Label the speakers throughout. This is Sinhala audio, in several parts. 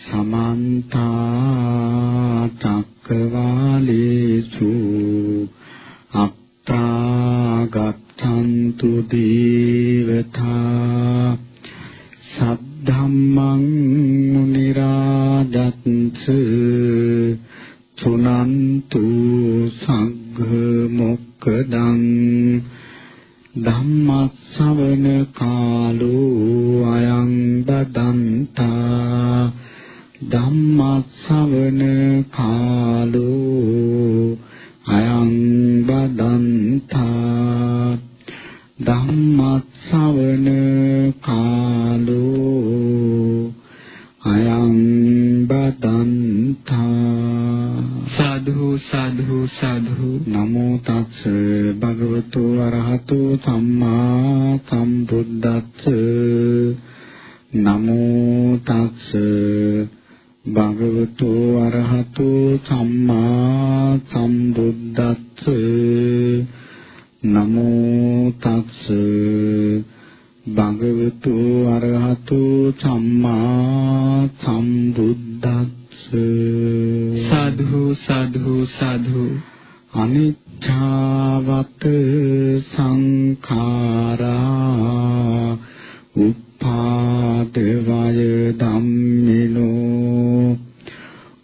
Speaker 1: සමන්ත චක්කවාලේසු අත්තා ගත්තන්තු දේවතා සංඛාරා උපාද වය ධම්මිනෝ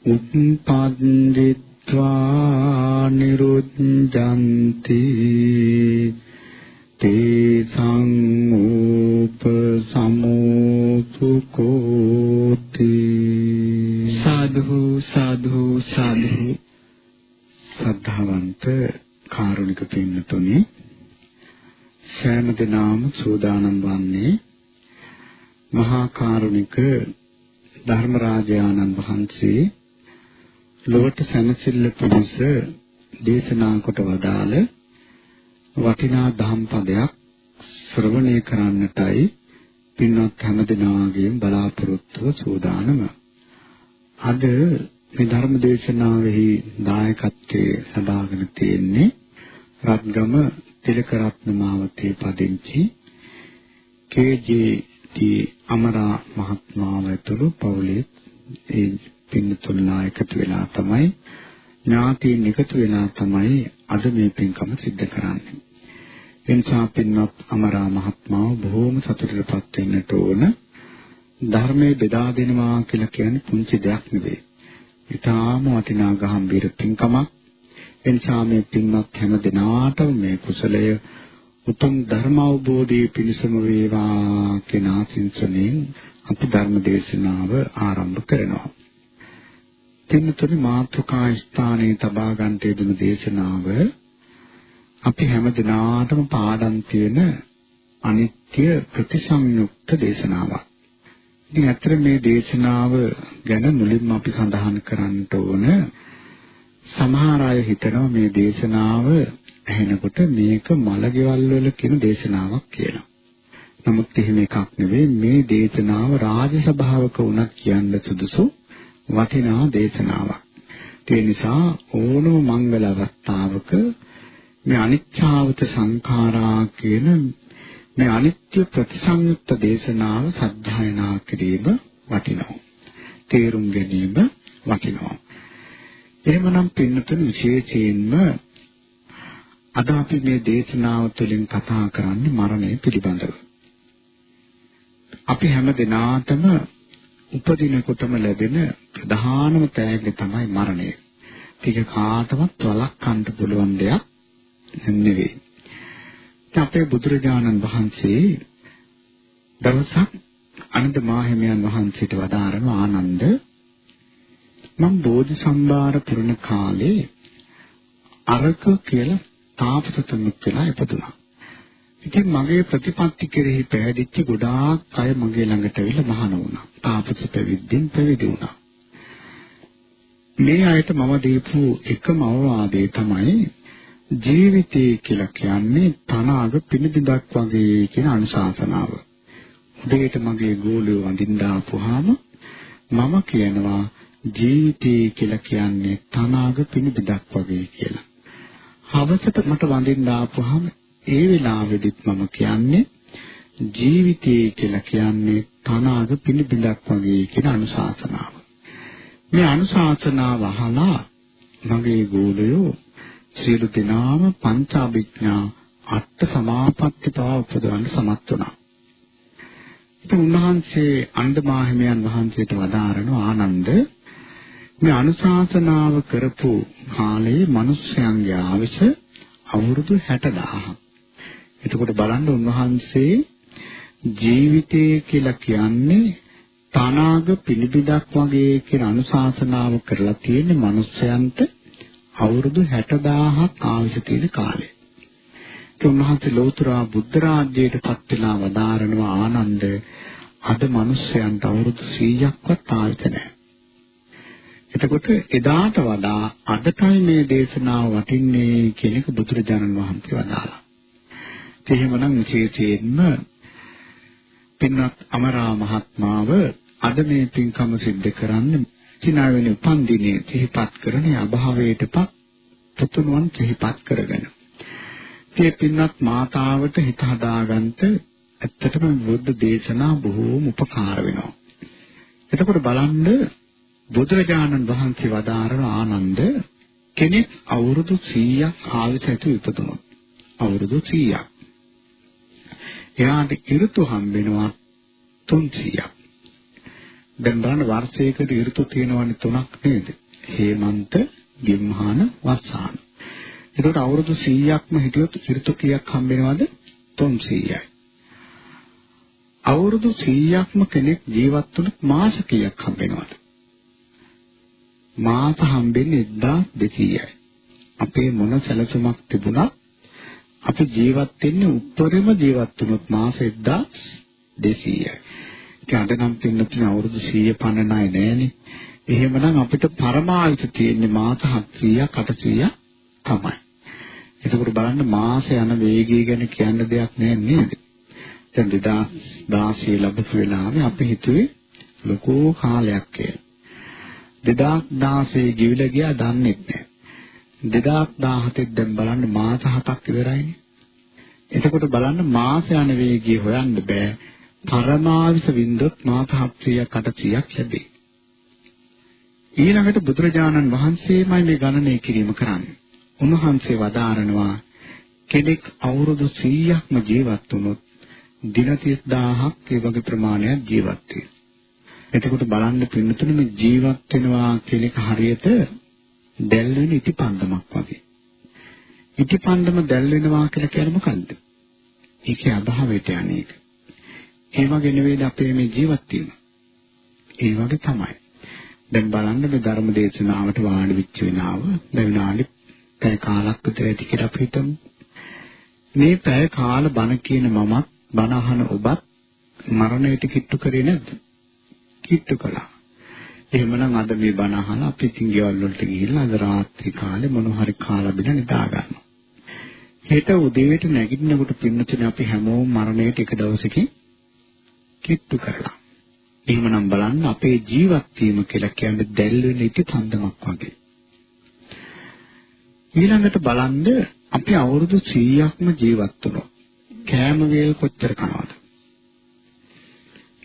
Speaker 1: උප්පද්දිත්වා නිරුද්ධಂತಿ දිනම සූදානම් වන්නේ මහා කාරුණික ධර්මරාජානන් වහන්සේ ලොවට සැනසෙල්ල පිණිස දේශනා කොට වදාළ වටිනා ධම් පදයක් ශ්‍රවණය කරන්නටයි පින්වත් හැම දිනාගෙන් බලාපොරොත්තුව සූදානම. අද මේ ධර්ම දේශනාවෙහි දායකත්වයේ සබාගෙන තියෙන්නේ රත්ගම තිලකරත්න මාවතේ පදිංචි කේ.ජේ.ටී. අමරා මහත්මයාව ඇතුළු පවුලේ ඒ පින්නතුල්ලා එකතු වෙලා තමයි ඥාතීන් එකතු වෙලා තමයි අද මේ පින්කම සිද්ධ කරන්නේ. එනිසා පින්වත් අමරා මහත්මයාව බොහෝම සතුටටපත් වෙන්නට ඕන. ධර්මයේ බෙදා දෙනවා කියලා කියන්නේ පුංචි දෙයක් නෙවෙයි. ඊටාම වටිනා ගහම්බීර පින්කමක්. එනිසා මේ පින්වත් හැම දිනාටම මේ කුසලය උතුම් ධර්ම අවබෝධයේ පිණසම වේවා කියන ආශිංසනෙන් අපි ධර්ම දේශනාව ආරම්භ කරනවා. තින්නතුනි මාතෘකා ස්ථානයේ තබා ගන්නට යෙදුණු දේශනාව අපි හැම දිනාටම පාඩම් තියෙන අනිත්‍ය ප්‍රතිසංයුක්ත දේශනාවක්. ඉතින් ඇත්තට මේ දේශනාව ගැන මුලින්ම අපි සඳහන් කරන්න ඕන සමහර අය හිතනවා මේ දේශනාව ඇහෙනකොට මේක මලගෙවල් වල කියන දේශනාවක් කියලා. නමුත් එහෙම එකක් නෙවෙයි මේ දේශනාව රාජසභාවක වුණත් කියන්න සුදුසු වටිනා දේශනාවක්. ඒ නිසා ඕනම මංගල අවස්ථාවක මේ අනිච්ඡාවත සංඛාරා කියන මේ අනිත්‍ය ප්‍රතිසංයුක්ත දේශනාව සත්‍යයනා කිරීම වටිනවා. තේරුම් ගැනීම වටිනවා. එහෙමනම් පින්නතුන් විශේෂයෙන්ම අද අපි මේ දේශනාව තුළින් කතා කරන්නේ මරණය පිළිබඳව. අපි හැම දිනාටම උපදිනකොටම ලැබෙන ප්‍රධානම තෑග්ග තමයි මරණය. ඒක කාටවත් වළක්වන්න පුළුවන් දෙයක් නෙවෙයි. අපේ බුදුරජාණන් වහන්සේ දවසක් අනන්ත මාහිමියන් වහන්සේට වදාරන ආනන්ද මම බෝධි සම්භාර පුරණ කාලේ අරක කියලා තාපසතුමෙක් වෙලා ඉපදුනා. ඉතින් මගේ ප්‍රතිපත්ති කෙරෙහි පැහැදිච්ච ගොඩාක් අය මගේ ළඟට ඇවිල්ලා මහාන වුණා. තාපස පැවිද්දෙන් පැවිදි වුණා. මේ අයට මම දීපු එකම අවවාදය තමයි ජීවිතය කියලා කියන්නේ තනාග පිනිබිඳක් වගේ කියන අනුශාසනාව. උදේට මගේ ගෝලිය වඳින්න ආපුවාම මම කියනවා ජීවිතය කියලා කියන්නේ තනාග පිනිබිඳක් වගේ කියලා. හවසට මට වඳින්න ආපුවාම ඒ වෙලාවෙදිත් මම කියන්නේ ජීවිතය කියලා කියන්නේ තනාග පිනිබිඳක් වගේ කියන අනුශාසනාව. මේ අනුශාසනාව අහලා මගේ ගෝලයෝ සියලු දෙනාම පංචාභිඥා අට සමාපatti පව උපදවන්න සමත් වුණා. ඉතින් උන්වහන්සේ අණ්ඩමාහිමියන් වහන්සේට වදාරන ආනන්ද මේ අනුශාසනාව කරපු කාලයේ මිනිස්යන්ගේ ආවිෂ අවුරුදු 60000ක්. එතකොට බලන්න උන්වහන්සේ ජීවිතය කියලා කියන්නේ තනාග පිළිබිඩක් වගේ කියන අනුශාසනාව කරලා තියෙන මිනිස්යන්ට අවුරුදු 60000ක් ආවිෂ තියෙන කාලේ. ඒ උන්වහන්සේ ලෝතර බුද්ධ රාජ්‍යයට පත් වෙලා වදාරනවා ආනන්ද අද මිනිස්යන්ට අවුරුදු 100ක්වත් ආවිත නැහැ. එතකොට එදාට වඩා අදටයි මේ දේශනාව වටින්නේ කියන එක බුදුරජාණන් වහන්සේ වදාළා. එහෙමනම් විශේෂයෙන්ම පින්වත් අමරා මහත්මාව අද මේ පින්කම සිද්ධ කරන්නේ චිනාවෙනි උපන්දිනේ සිහිපත් කරන අභාවයටපත් පුතුණුවන් සිහිපත් කරගෙන. මේ පින්වත් මාතාවට හිත හදාගන්න ඇත්තටම බුද්ධ දේශනා බොහෝම උපකාර වෙනවා. එතකොට බලන්න බුදුරජාණන් වහන්සේ වදාරන ආනන්ද කෙනෙක් අවුරුදු 100ක් ආයුෂ ඇතුව ඉපදුනොත් අවුරුදු 100ක් එයාට ඍතු හම්බෙනවා 300ක් දැන් බලන්න වර්ෂයකට ඍතු තියෙනවනේ තුනක් නේද? හේමන්ත ගිම්හාන වස්සාන. එතකොට අවුරුදු 100ක්ම හිටියොත් ඍතු කීයක් හම්බෙනවද? 300යි අවුරුදු 100ක්ම කෙනෙක් ජීවත් වුණොත් මාස කීයක් හම්බෙනවද? මාස හම්බෙන්නේ 1200යි. අපේ මොන සැලසුමක් තිබුණත් අපි ජීවත් වෙන්නේ උත්තරෙම ජීවත් වුණොත් මාස 1200යි. ඒක අද නම් පින්නතුන අවුරුදු 100 පණ නැහැ නෑනේ. එහෙමනම් අපිට පරමායුෂ තියෙන්නේ මාස 700ක් 800ක් තමයි. එතකොට බලන්න මාස යන වේගය ගැන කියන්න දෙයක් නෑ නේද? දැන් 2016 ලැබපු වෙලාවේ අපි හිතුවේ ලොකු කාලයක් කියලා. 2016 ගිවිලා ගියා දන්නේ නැහැ. 2017 දැන් බලන්න මාස 7ක් ඉවරයිනේ. එතකොට බලන්න මාස යන වේගය හොයන්න බෑ. පරමාවිස වින්දොත් මාස 700ක් 800ක් ලැබේ. ඊළඟට බුදුරජාණන් වහන්සේමයි මේ ගණනය කිරීම කරන්නේ. උන්වහන්සේ වදාරනවා කෙනෙක් අවුරුදු 100ක්ම ජීවත් වුණොත් දින 30000ක් ඒ වගේ ප්‍රමාණයක් ජීවත් වෙනවා. එතකොට බලන්න පින්නතුනේ මේ ජීවත් වෙනවා කියන එක හරියට දැල් වෙන ඉටිපන්දමක් වගේ. ඉටිපන්දම දැල් වෙනවා කියලා කියන්නේ මොකන්ද? ඒකේ අභාවයට යන්නේක. ඒ වගේ නෙවෙයිද අපේ මේ ජීවත් වීම. ඒ වගේ තමයි. දැන් බලන්න මේ ධර්ම දේශනාවට වාඩි වෙච්ච වෙනාව දැන් විනාඩි පැය කාලක් විතර ඇති කියලා අපි හිතමු. මේ පැය කාල බණ කියන මමත් බණ අහන ඔබත් මරණයට කිට්ටු කරේ නැද්ද? කිට්ටු කළා. එහෙමනම් අද මේ බණ අහලා අපි ඉතින් ගෙවල් වලට ගිහිල්ලා අද රාත්‍රී කාලේ මොන හරි කාලා බින නිදා ගන්නවා. හෙට උදේට නැගිටිනකොට පින්නතුනේ අපි හැමෝම මරණයට එක දවසකින් කිට්ටු කරලා. එහෙමනම් බලන්න අපේ ජීවත් වීම කියලා කියන්නේ දැල් වෙන ඉති තන්දමක් වගේ. ඊළඟට බලන්න අපි අවුරුදු 100ක්ම ජීවත් වුණා. කෑම වේල් කොච්චර කනවද?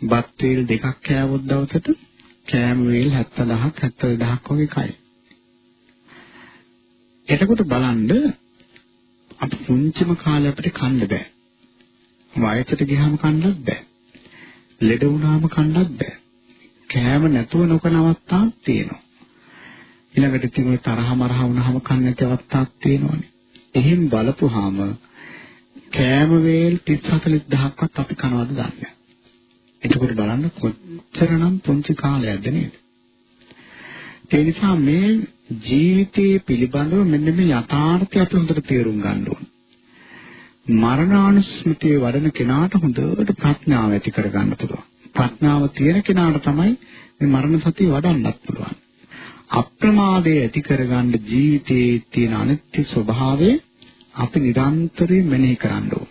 Speaker 1: බත් වේල් දෙකක් කෑවොත් දවසට කෑම වේල් 70000ක් 70000ක් වගේ කයි. එතකොට බලන්න අපි පුංචිම කාලේ අපිට කන්න බෑ. වයසට ගියාම කන්නත් බෑ. ලෙඩ වුණාම කන්නත් බෑ. කෑම නැතුව නොකන අවස්ථාවක් තියෙනවා. ඊළඟට ඉතින් ඔය තරහ මරහ වුණාම කන්න නැති අවස්ථාවක් තියෙනවානේ. එහෙන් බලපුවාම කෑම වේල් 30 40000ක්වත් අපි කනවද දන්නේ නැහැ. එතකොට බලන්න කොච්චරනම් පුංචි කාලයක්ද නේද? ඒ නිසා මේ ජීවිතයේ පිළිබඳව මෙන්න මේ යථාර්ථය අපි හොඳට තේරුම් ගන්න ඕන. මරණානුස්මතිය වඩන කෙනාට හොඳට ප්‍රඥාව ඇති කරගන්න පුළුවන්. ප්‍රඥාව තියෙන කෙනාට තමයි මේ මරණ සතිය වඩන්නත් පුළුවන්. අප්‍රමාදයේ ඇති කරගන්න ජීවිතයේ තියෙන අනිත්‍ය ස්වභාවය අපි නිරන්තරයෙන් මෙනෙහි කරන්න ඕන.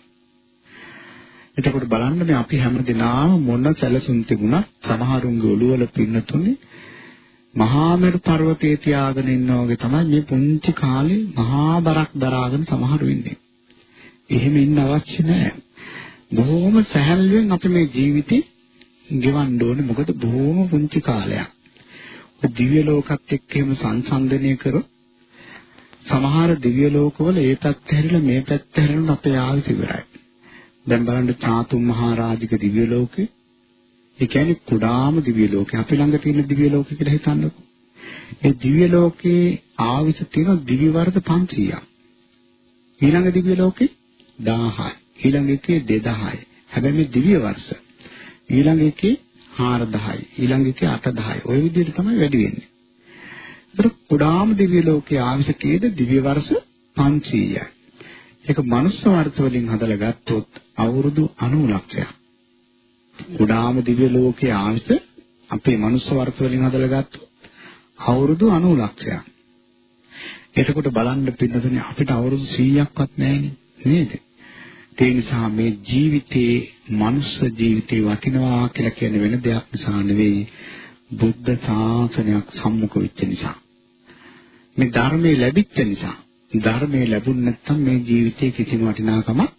Speaker 1: එතකොට බලන්න මේ අපි හැමදෙනාම මොන සැලසුම් තිබුණත් සමහරුන්ගේ ඔළුවල පින්නතුනේ මහා මෙරු පර්වතයේ තියාගෙන ඉන්නා වගේ තමයි මේ පුංචි කාලේ මහා බරක් දරාගෙන සමහරු ඉන්නේ. එහෙම ඉන්න අවශ්‍ය නැහැ. බොහොම සැහැල්ලුවෙන් අපි මේ ජීවිතේ ගෙවන්න ඕනේ. මොකද බොහොම පුංචි කාලයක්. දිව්‍ය ලෝකත් එක්ක එහෙම සංසන්දනය කරොත් සමහර දිව්‍ය ලෝකවල ඒ පැත්ත හැරිලා මේ පැත්ත හැරෙනොත් අපේ ආයුෂ ඉවරයි. දැන් බලන්න චාතුම් මහරජික දිව්‍ය ලෝකේ ඒ කියන්නේ කුඩාම දිව්‍ය ලෝකේ අපි ළඟ තියෙන දිව්‍ය ලෝකේ කියලා හිතන්නකෝ. ඒ දිව්‍ය ලෝකේ ආවිස තියෙන දිව්‍ය වර්ග 500ක්. ඊළඟ දිව්‍ය ලෝකේ 1000යි. ඊළඟ එකේ 2000යි. හැබැයි මේ දිව්‍ය වර්ෂ ඊළඟ එකේ 4000යි. ඊළඟ එකේ 8000යි. ওই විදිහට තමයි වැඩි වෙන්නේ. ඒතර කුඩාම දිව්‍ය ලෝකයේ ආවිස කීයද? දිව්‍ය වර්ෂ 500යි. ඒක මනුස්ස වර්ෂ වලින් හදලා ගත්තොත් අවුරුදු 90 ලක්ෂයක්. කුඩාම දිව්‍ය ලෝකයේ ආවිස අපේ මනුස්ස වර්ෂ වලින් හදලා ගත්තොත් අවුරුදු 90 ලක්ෂයක්. එතකොට බලන්න පින්නතුනේ අපිට අවුරුදු 100ක්වත් නැහැනේ නේද? ඒ නිසා මේ ජීවිතේ මනුස්ස ජීවිතේ වටිනවා කියලා කියන වෙන දෙයක් නිසා නෙවෙයි බුද්ධ ශාසනයක් සම්මුඛ වෙච්ච නිසා. මේ ධර්මයේ ලැබිච්ච නිසා. ධර්මයේ ලැබුණ නැත්නම් මේ ජීවිතේ කිසිම වටිනාකමක්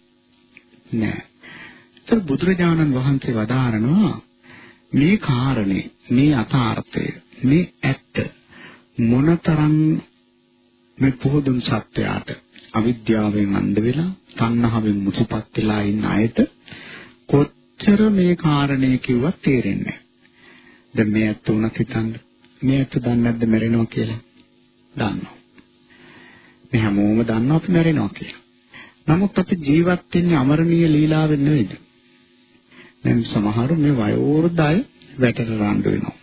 Speaker 1: නැහැ. ඒත් බුදුරජාණන් වහන්සේ වදාරනවා මේ කාරණේ මේ අතාර්ථය මේ ඇත්ත මොනතරම් මේ පොදුන් සත්‍යයට අවිද්‍යාවෙන් අන්ධ වෙලා තණ්හාවෙන් මුසුපත් වෙලා ඉන්න අයට කොච්චර මේ කාරණේ කිව්වත් තේරෙන්නේ නැහැ. දැන් මේ ඇත්ත උනත් හිතන්න. මේ ඇත්ත දන්නේ නැද්ද මැරෙනවා කියලා? දන්නවා. මේ හැමෝම දන්නවා අපි මැරෙනවා කියලා. නමුත් අපි ජීවත් වෙන්නේ අමරණීය ලීලාවෙන් නෙවෙයිද? දැන් සමහරු මේ වයෝවෘද්ධ අය වැටට රණ්ඩු වෙනවා.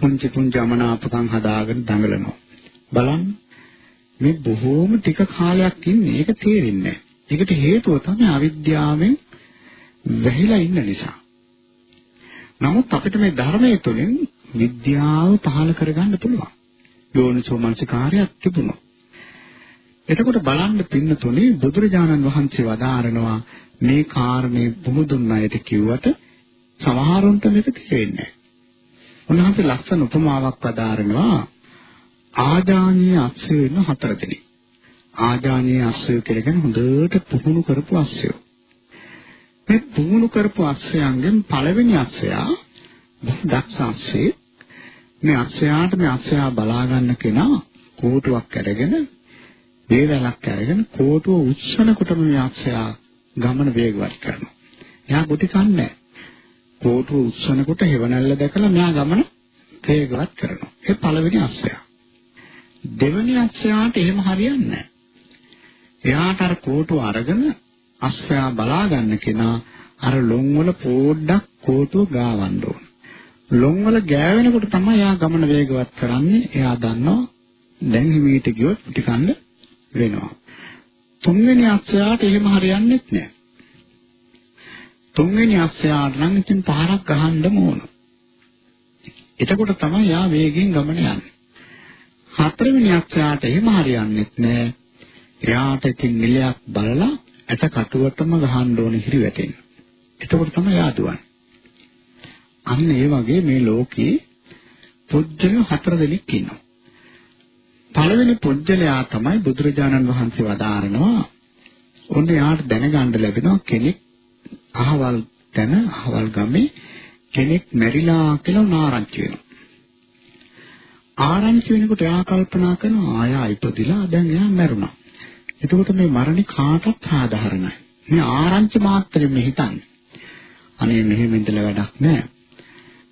Speaker 1: පුංචි පුංචි අමනාපකම් හදාගෙන දඟලනවා. බලන්න මේ බොහෝම ටික කාලයක් ඉන්නේ ඒක තේරෙන්නේ නැහැ. ඒකට හේතුව තමයි අවිද්‍යාවෙන් වැහිලා ඉන්න නිසා. නමුත් අපිට මේ ධර්මයේ තුලින් විද්‍යාව පහළ කරගන්න පුළුවන්. යෝනිසෝ මනසිකාරයක් තිබුණා. එතකොට බලන්න පින්නතුනේ බුදුරජාණන් වහන්සේ වදාරනවා මේ කාරණේ බුදුන් අයට කිව්වට සමහරුන්ට මේක තේරෙන්නේ නැහැ. උන්වහන්සේ ලස්සන උපමාවක් වදාරනවා ආජානීය අක්ෂය වෙන හතර දෙනෙක්. ආජානීය අක්ෂය කියලා කියන්නේ හොඳට පුහුණු කරපු අක්ෂයෝ. මේ පුහුණු කරපු අක්ෂයන්ගෙන් පළවෙනි අක්ෂයා දක්ෂ අක්ෂේ මේ අක්ෂයාට මේ අක්ෂයා බලා ගන්න කෙනා කෝටුවක් අරගෙන වේවැලක් අරගෙන කෝටුව උස්සනකොටම මේ අක්ෂයා ගමන වේගවත් කරනවා. එයා ගොටි කන්නේ කෝටුව උස්සනකොට හෙවණැල්ල දැකලා මෙයා ගමන වේගවත් කරනවා. ඒ පළවෙනි අක්ෂයා. දෙවෙනි අක්ෂයාට එහෙම හරියන්නේ නැහැ. එයාට අර කෝටුව අරගෙන අස්වැයා බලා ගන්න කෙනා අර ලොන් වල පොඩ්ඩක් කෝටුව ගාවන්න ඕන. ලොන් වල ගෑවෙනකොට තමයි එයා ගමන වේගවත් කරන්නේ. එයා දන්නවා දැන් හිමීට ගියොත් පිටිකන්න වෙනවා. තුන්වෙනි අක්ෂයාට එහෙම හරියන්නේ නැහැ. තුන්වෙනි අක්ෂයාට නම් ඉතින් පහරක් ගහන්නම ඕන. එතකොට තමයි යා වේගෙන් ගමන යන්නේ. හතරවෙනි අක්ෂයාට එහෙම හරියන්නේ නැහැ. එයාට ඉතින් නිලයක් බලලා ඇට කටුවටම ගහන්න ඕන හිරි වැටෙන්න. එතකොට තමයි යාදුවන්නේ. අන්න ඒ වගේ මේ ලෝකේ පුජ්‍යල හතර දෙනෙක් ඉන්නවා. පළවෙනි පුජ්‍යලයා තමයි බුදුරජාණන් වහන්සේ වදාරනවා. ඔන්න යාට දැනගන්න ලැබෙනවා කෙනෙක් අහවල් තැන අහවල් ගමේ කෙනෙක් මැරිලා කියලා නාරංචි වෙනවා. ආරංචි වෙනකොට එයා කල්පනා කරනවා ආයා ඉපදිලා දැන් එයා මැරුණා. එතකොට මේ මරණේ කාටත් සාධාරණයි. මේ ආරංචි මාත්‍රෙම හිතන්නේ. අනේ මෙහෙම ඉඳලා වැඩක් නැහැ.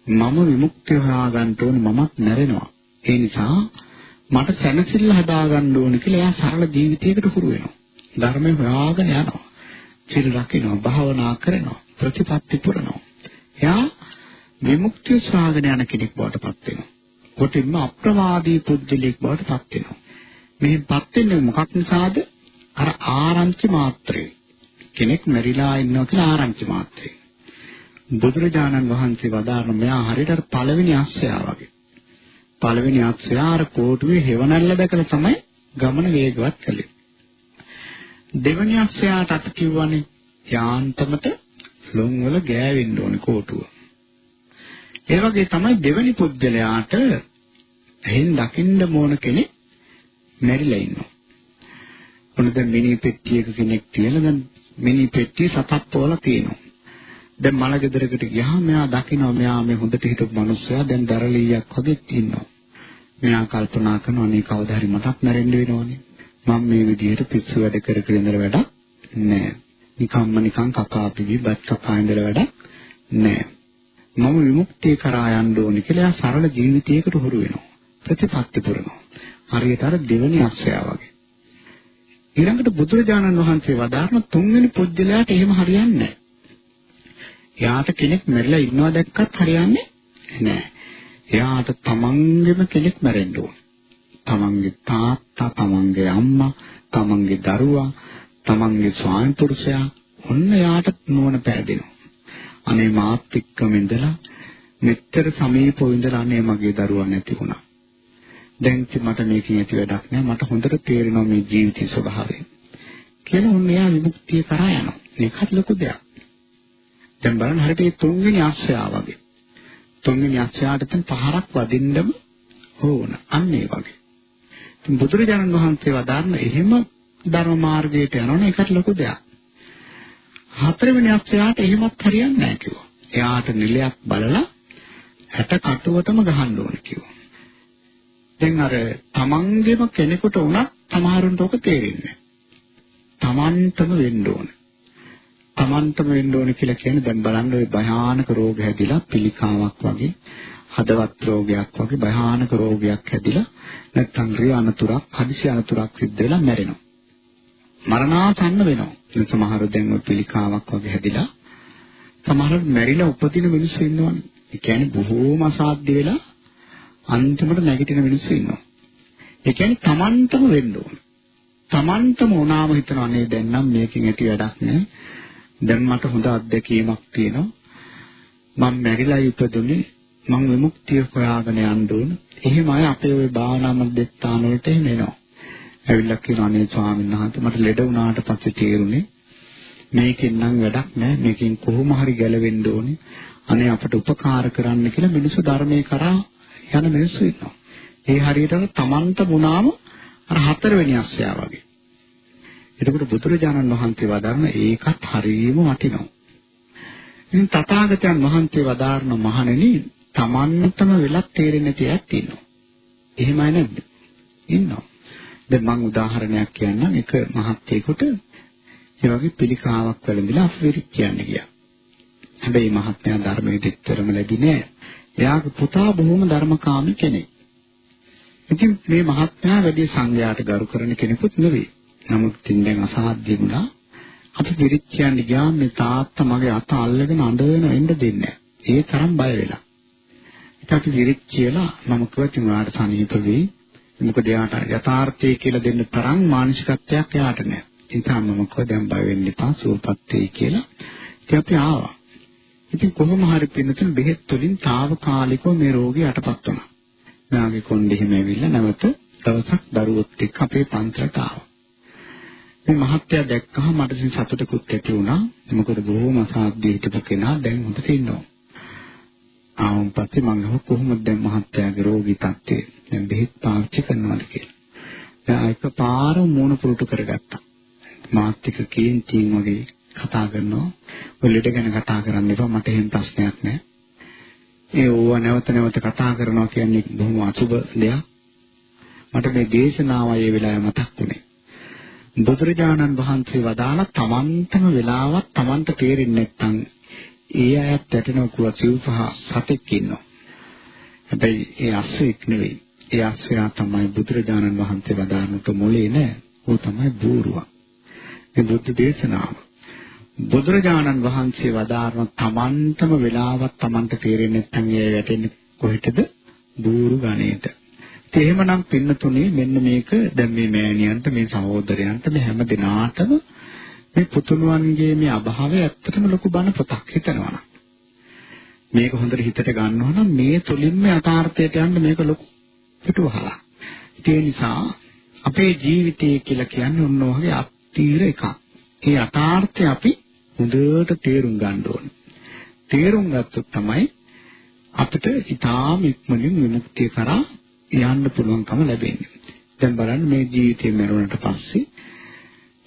Speaker 1: මම විමුක්තිය හොයාගන්න ඕනේ මමත් මැරෙනවා. ඒ නිසා මට සැනසෙල්ල හදාගන්න ඕනේ කියලා එයා සරල ජීවිතයකට හුරු වෙනවා. ධර්මය හොයාගෙන යනවා. සිල් රකින්නවා, භාවනා කරනවා, ප්‍රතිපත්ති පුරනවා. එයා විමුක්තිය සොයාගෙන යන කෙනෙක් බවට පත් වෙනවා. කොටින්ම අප්‍රමාදී පුද්ගලෙක් බවට පත් වෙනවා. මෙහෙන්පත් වෙන්නේ මොකක් නිසාද? අර ආරංචි මාත්‍රේ. කෙනෙක් මැරිලා ඉන්නවා කියලා ආරංචි මාත්‍රේ. බුදුරජාණන් වහන්සේ වදාරන මෙයා හරියට අර පළවෙනි අස්සයා වගේ. පළවෙනි අස්සයා අර කෝටුවේ හෙවණැල්ල දැකලා තමයි ගමන වේගවත් කළේ. දෙවෙනි අස්සයාට අත කිව්වනේ යාන්තමට ලොන් වල ගෑවෙන්න ඕනේ කෝටුව. ඒ වගේ තමයි දෙවෙනි පුද්ගලයාට එහෙන් දකින්න ඕන කෙනෙක් මැරිලා ඉන්නවා. ඔන්න දැන් මිනි පෙට්ටියක කෙනෙක් තියලා දැන් මිනි පෙට්ටිය සතප්පවල තියෙනවා. දැන් මල ගෙදරකට ගියාම මෙයා දකිනවා මෙයා මේ හොඳට හිටපු මිනිස්සයා දැන් දරලියක් වගේ ඉන්නවා. මෙයා කල්පනා කරනවා අනේ කවදා හරි මටත් මැරෙන්න වෙනවනේ. මම මේ විදිහට පිස්සු වැඩ කර කර ඉඳලා වැඩක් නෑ. නිකම්ම නිකන් කකා පිළි බත් කකා ඉඳලා වැඩක් නෑ. මම විමුක්තිය කරා යන්න ඕනේ කියලා සරල ජීවිතයකට හුරු වෙනවා. ප්‍රතිපත්ති පුරනවා. හරියට අර දෙවෙනි අස්සයා වගේ. ඊළඟට බුදුරජාණන් වහන්සේ වදාारण තුන්වෙනි පුජ්‍යලයට එහෙම හරියන්නේ නැහැ. එයාට කෙනෙක් මැරිලා ඉන්නවා දැක්කත් හරියන්නේ නැහැ. එයාට තමන්ගේම කෙනෙක් මැරෙන්න ඕන. තමන්ගේ තාත්තා, තමන්ගේ අම්මා, තමන්ගේ දරුවා, තමන්ගේ ස්වාමි පුරුෂයා ඔන්න එයාට නුවණ පෑදෙනවා. අනේ මාත් එක්කම ඉඳලා මෙච්චර සමීපව ඉඳලා අනේ මගේ දරුවා නැති වුණා. දැන් මට මේකෙන් ඇති වැඩක් නෑ මට හොඳට තේරෙනවා මේ ජීවිතයේ ස්වභාවය. කියලා ඔන්න එයා විමුක්තිය කරා යනවා. මේකත් ලොකු දෙයක්. දැන් බලන්න හරියට මේ තුන්වෙනි අක්ෂයා වගේ. තුන්වෙනි අක්ෂයාට දැන් පහරක් වදින්නම ඕන. අන්න ඒ වගේ. ඉතින් බුදුරජාණන් වහන්සේ වදාන්න එහෙම ධර්ම මාර්ගයට යනවනේ ඒකට ලොකු දෙයක්. හතරවෙනි අක්ෂයාට එහෙමත් හරියන්නේ නැහැ කිව්වා. එයාට නිලයක් බලලා හැට කටුවටම ගහන්න ඕන කිව්වා. දැන් අර තමන්ගේම කෙනෙකුට වුණත් සමහරුන්ට ඔක තේරෙන්නේ තමන්ටම වෙන්න ඕන. තමන්ටම වෙන්න ඕන කියලා කියන්නේ දැන් බලන්න ওই භයානක රෝග හැදිලා පිළිකාවක් වගේ හදවත් රෝගයක් වගේ භයානක රෝගයක් හැදිලා නැත්නම් රිය අනතුරක් හදිසි අනතුරක් සිද්ධ වෙලා මැරෙනවා. මරණාසන්න වෙනවා. දැන් සමහර දැන් ওই පිළිකාවක් වගේ හැදිලා සමහර මැරිලා උපදින මිනිස්සු ඉන්නවනේ. ඒ කියන්නේ බොහෝම අසාධ්‍ය වෙලා අන්තිමට නැගිටින මිනිස්සු ඉන්නවා. ඒ කියන්නේ Tamanටම වෙන්න ඕන. Tamanටම උනාම හිතනවා නේ දැන් නම් මේකෙන් ඇති වැඩක් නෑ. දැන් මට හොඳ අත්දැකීමක් තියෙනවා. මම මැරිලා ඉපදුනේ මම විමුක්තිය හොයාගෙන යන්න ඕන. එහෙම අය අපේ ওই භාවනා මධ්‍යස්ථාන වලට එහෙම එනවා. ඇවිල්ලා කියනවා අනේ ස්වාමීන් වහන්සේ මට ලෙඩ වුණාට පස්සේ තේරුනේ මේකෙන් නම් වැඩක් නෑ මේකෙන් කොහොම හරි ගැලවෙන්න ඕනේ. අනේ අපට උපකාර කරන්න කියලා මිනිස්සු ධර්මයේ කරා යන මිනිස්සු ඉන්නවා. ඒ හරියටම Tamanta වුණාම අර හතරවෙනි අස්සයා වගේ. එතකොට බුදුරජාණන් වහන්සේ වදාරන ඒකත් හරියම වටිනවා. ඉතින් තථාගතයන් වහන්සේ වදාරන මහණෙනි Tamanටම වෙලක් තේරෙන්නේ නැති අයත් ඉන්නවා. එහෙමයි නැද්ද? ඉන්නවා. දැන් මම උදාහරණයක් කියන්නම් එක මහත්යෙකුට ඒ වගේ පිළිකාවක් වැළඳිලා අපිරිත් කියන්න ගියා. හැබැයි මහත්මයා ධර්මයේ දෙතරම ලැබි නෑ. එයාගේ පුතා බොහොම ධර්මකාමී කෙනෙක්. ඉතින් මේ මහත්මයා වැඩි සංඝයාට ගරු කරන කෙනෙකුත් නෙවෙයි. නමුත් ඉතින් දැන් අසාධ්‍ය වුණා. අපි පිරිත් කියන්න ගියාම මේ තාත්තා මගේ අත අල්ලගෙන අඬගෙන එන්න දෙන්නේ ඒ තරම් බය වෙලා. ඉතින් අපි පිරිත් කියලා මම කිව්වා ඉතින් ඔයාලට සනීප වෙයි. මොකද එයාට යථාර්ථය කියලා දෙන්න තරම් මානසිකත්වයක් එයාට නැහැ. ඒ නිසා මම කිව්වා දැන් බය වෙන්න එපා සුවපත් වෙයි කියලා. ඉතින් අපි ආවා. ඉතින් කොහොම හරි පින්නතුන් බෙහෙත් වලින් తాවකාලිකව මේ රෝගී යටපත් වුණා. මෙයාගේ කොණ්ඩේ හිම ඇවිල්ලා නැවත දවසක් දරුවොත් එක්ක අපේ පන්සලට ආවා. මේ මහත්තයා දැක්කහම මට ඉතින් සතුටකුත් ඇති වුණා. මොකද බොහොම අසාධ්‍ය හිටපු කෙනා දැන් හොඳට ඉන්නවා. ආවම පස්සේ මම අහුව කොහොමද දැන් මහත්තයාගේ රෝගී තත්ත්වය? දැන් බෙහෙත් පාවිච්චි කරනවද කියලා. දැන් ඒක පාර මූණ පුරුටු කරගත්තා. මාත් එක්ක කේන්තියෙන් වගේ කතා කරනවා. ඔය ලෙඩ ගැන කතා කරන්න එපා මට එහෙම ප්‍රශ්නයක් නැහැ. ඒ ඕවා නැවත නැවත කතා කරනවා කියන්නේ බොහොම අසුබ දෙයක්. මට මේ දේශනාවයි ඒ වෙලාවේ මතක් වුණේ. බුදුරජාණන් වහන්සේ වදාළ තමන්ටම වෙලාවක් තමන්ට තේරෙන්නේ නැත්නම් ඒ අයත් ඇටනකුව සිව්පහ සතෙක් ඉන්නවා. හැබැයි ඒ අස්සෙක් නෙවෙයි. ඒ අස්සයා තමයි බුදුරජාණන් වහන්සේ වදාරනට මුලේ නෑ. ਉਹ තමයි බෝරුවා. මේ බුද්ධ දේශනාව. බුදුරජාණන් වහන්සේ වදාරන තමන්ටම වෙලාවක් තමන්ට තේරෙන්නේ නැත්නම් ඒ වැටෙන්නේ කොහෙටද? බෝරු ගණේට. ඉතින් එහෙමනම් පින්නතුනේ මෙන්න මේක දැන් මේ මෑණියන්ට මේ සහෝදරයන්ට මේ හැම දිනාටම මේ පුතුණුවන්ගේ මේ අභාවය ඇත්තටම ලොකු බණ පොතක් හිතනවා මේක හොඳට හිතට ගන්නවා නම් මේ තුලින්ම යථාර්ථයට යන්න මේක ලොකු පිටුවහලක්. ඒ නිසා අපේ ජීවිතය කියලා කියන්නේ ඔන්න ඔයගේ අත්තිර එකක්. ඒ යථාර්ථය අපි හොඳට තේරුම් ගන්න ඕනේ. තේරුම් ගත්තොත් තමයි අපිට ඊටාම ඉක්මනින් විමුක්තිය කරා යන්න පුළුවන්කම ලැබෙන්නේ. දැන් බලන්න මේ ජීවිතේ මරුණට පස්සේ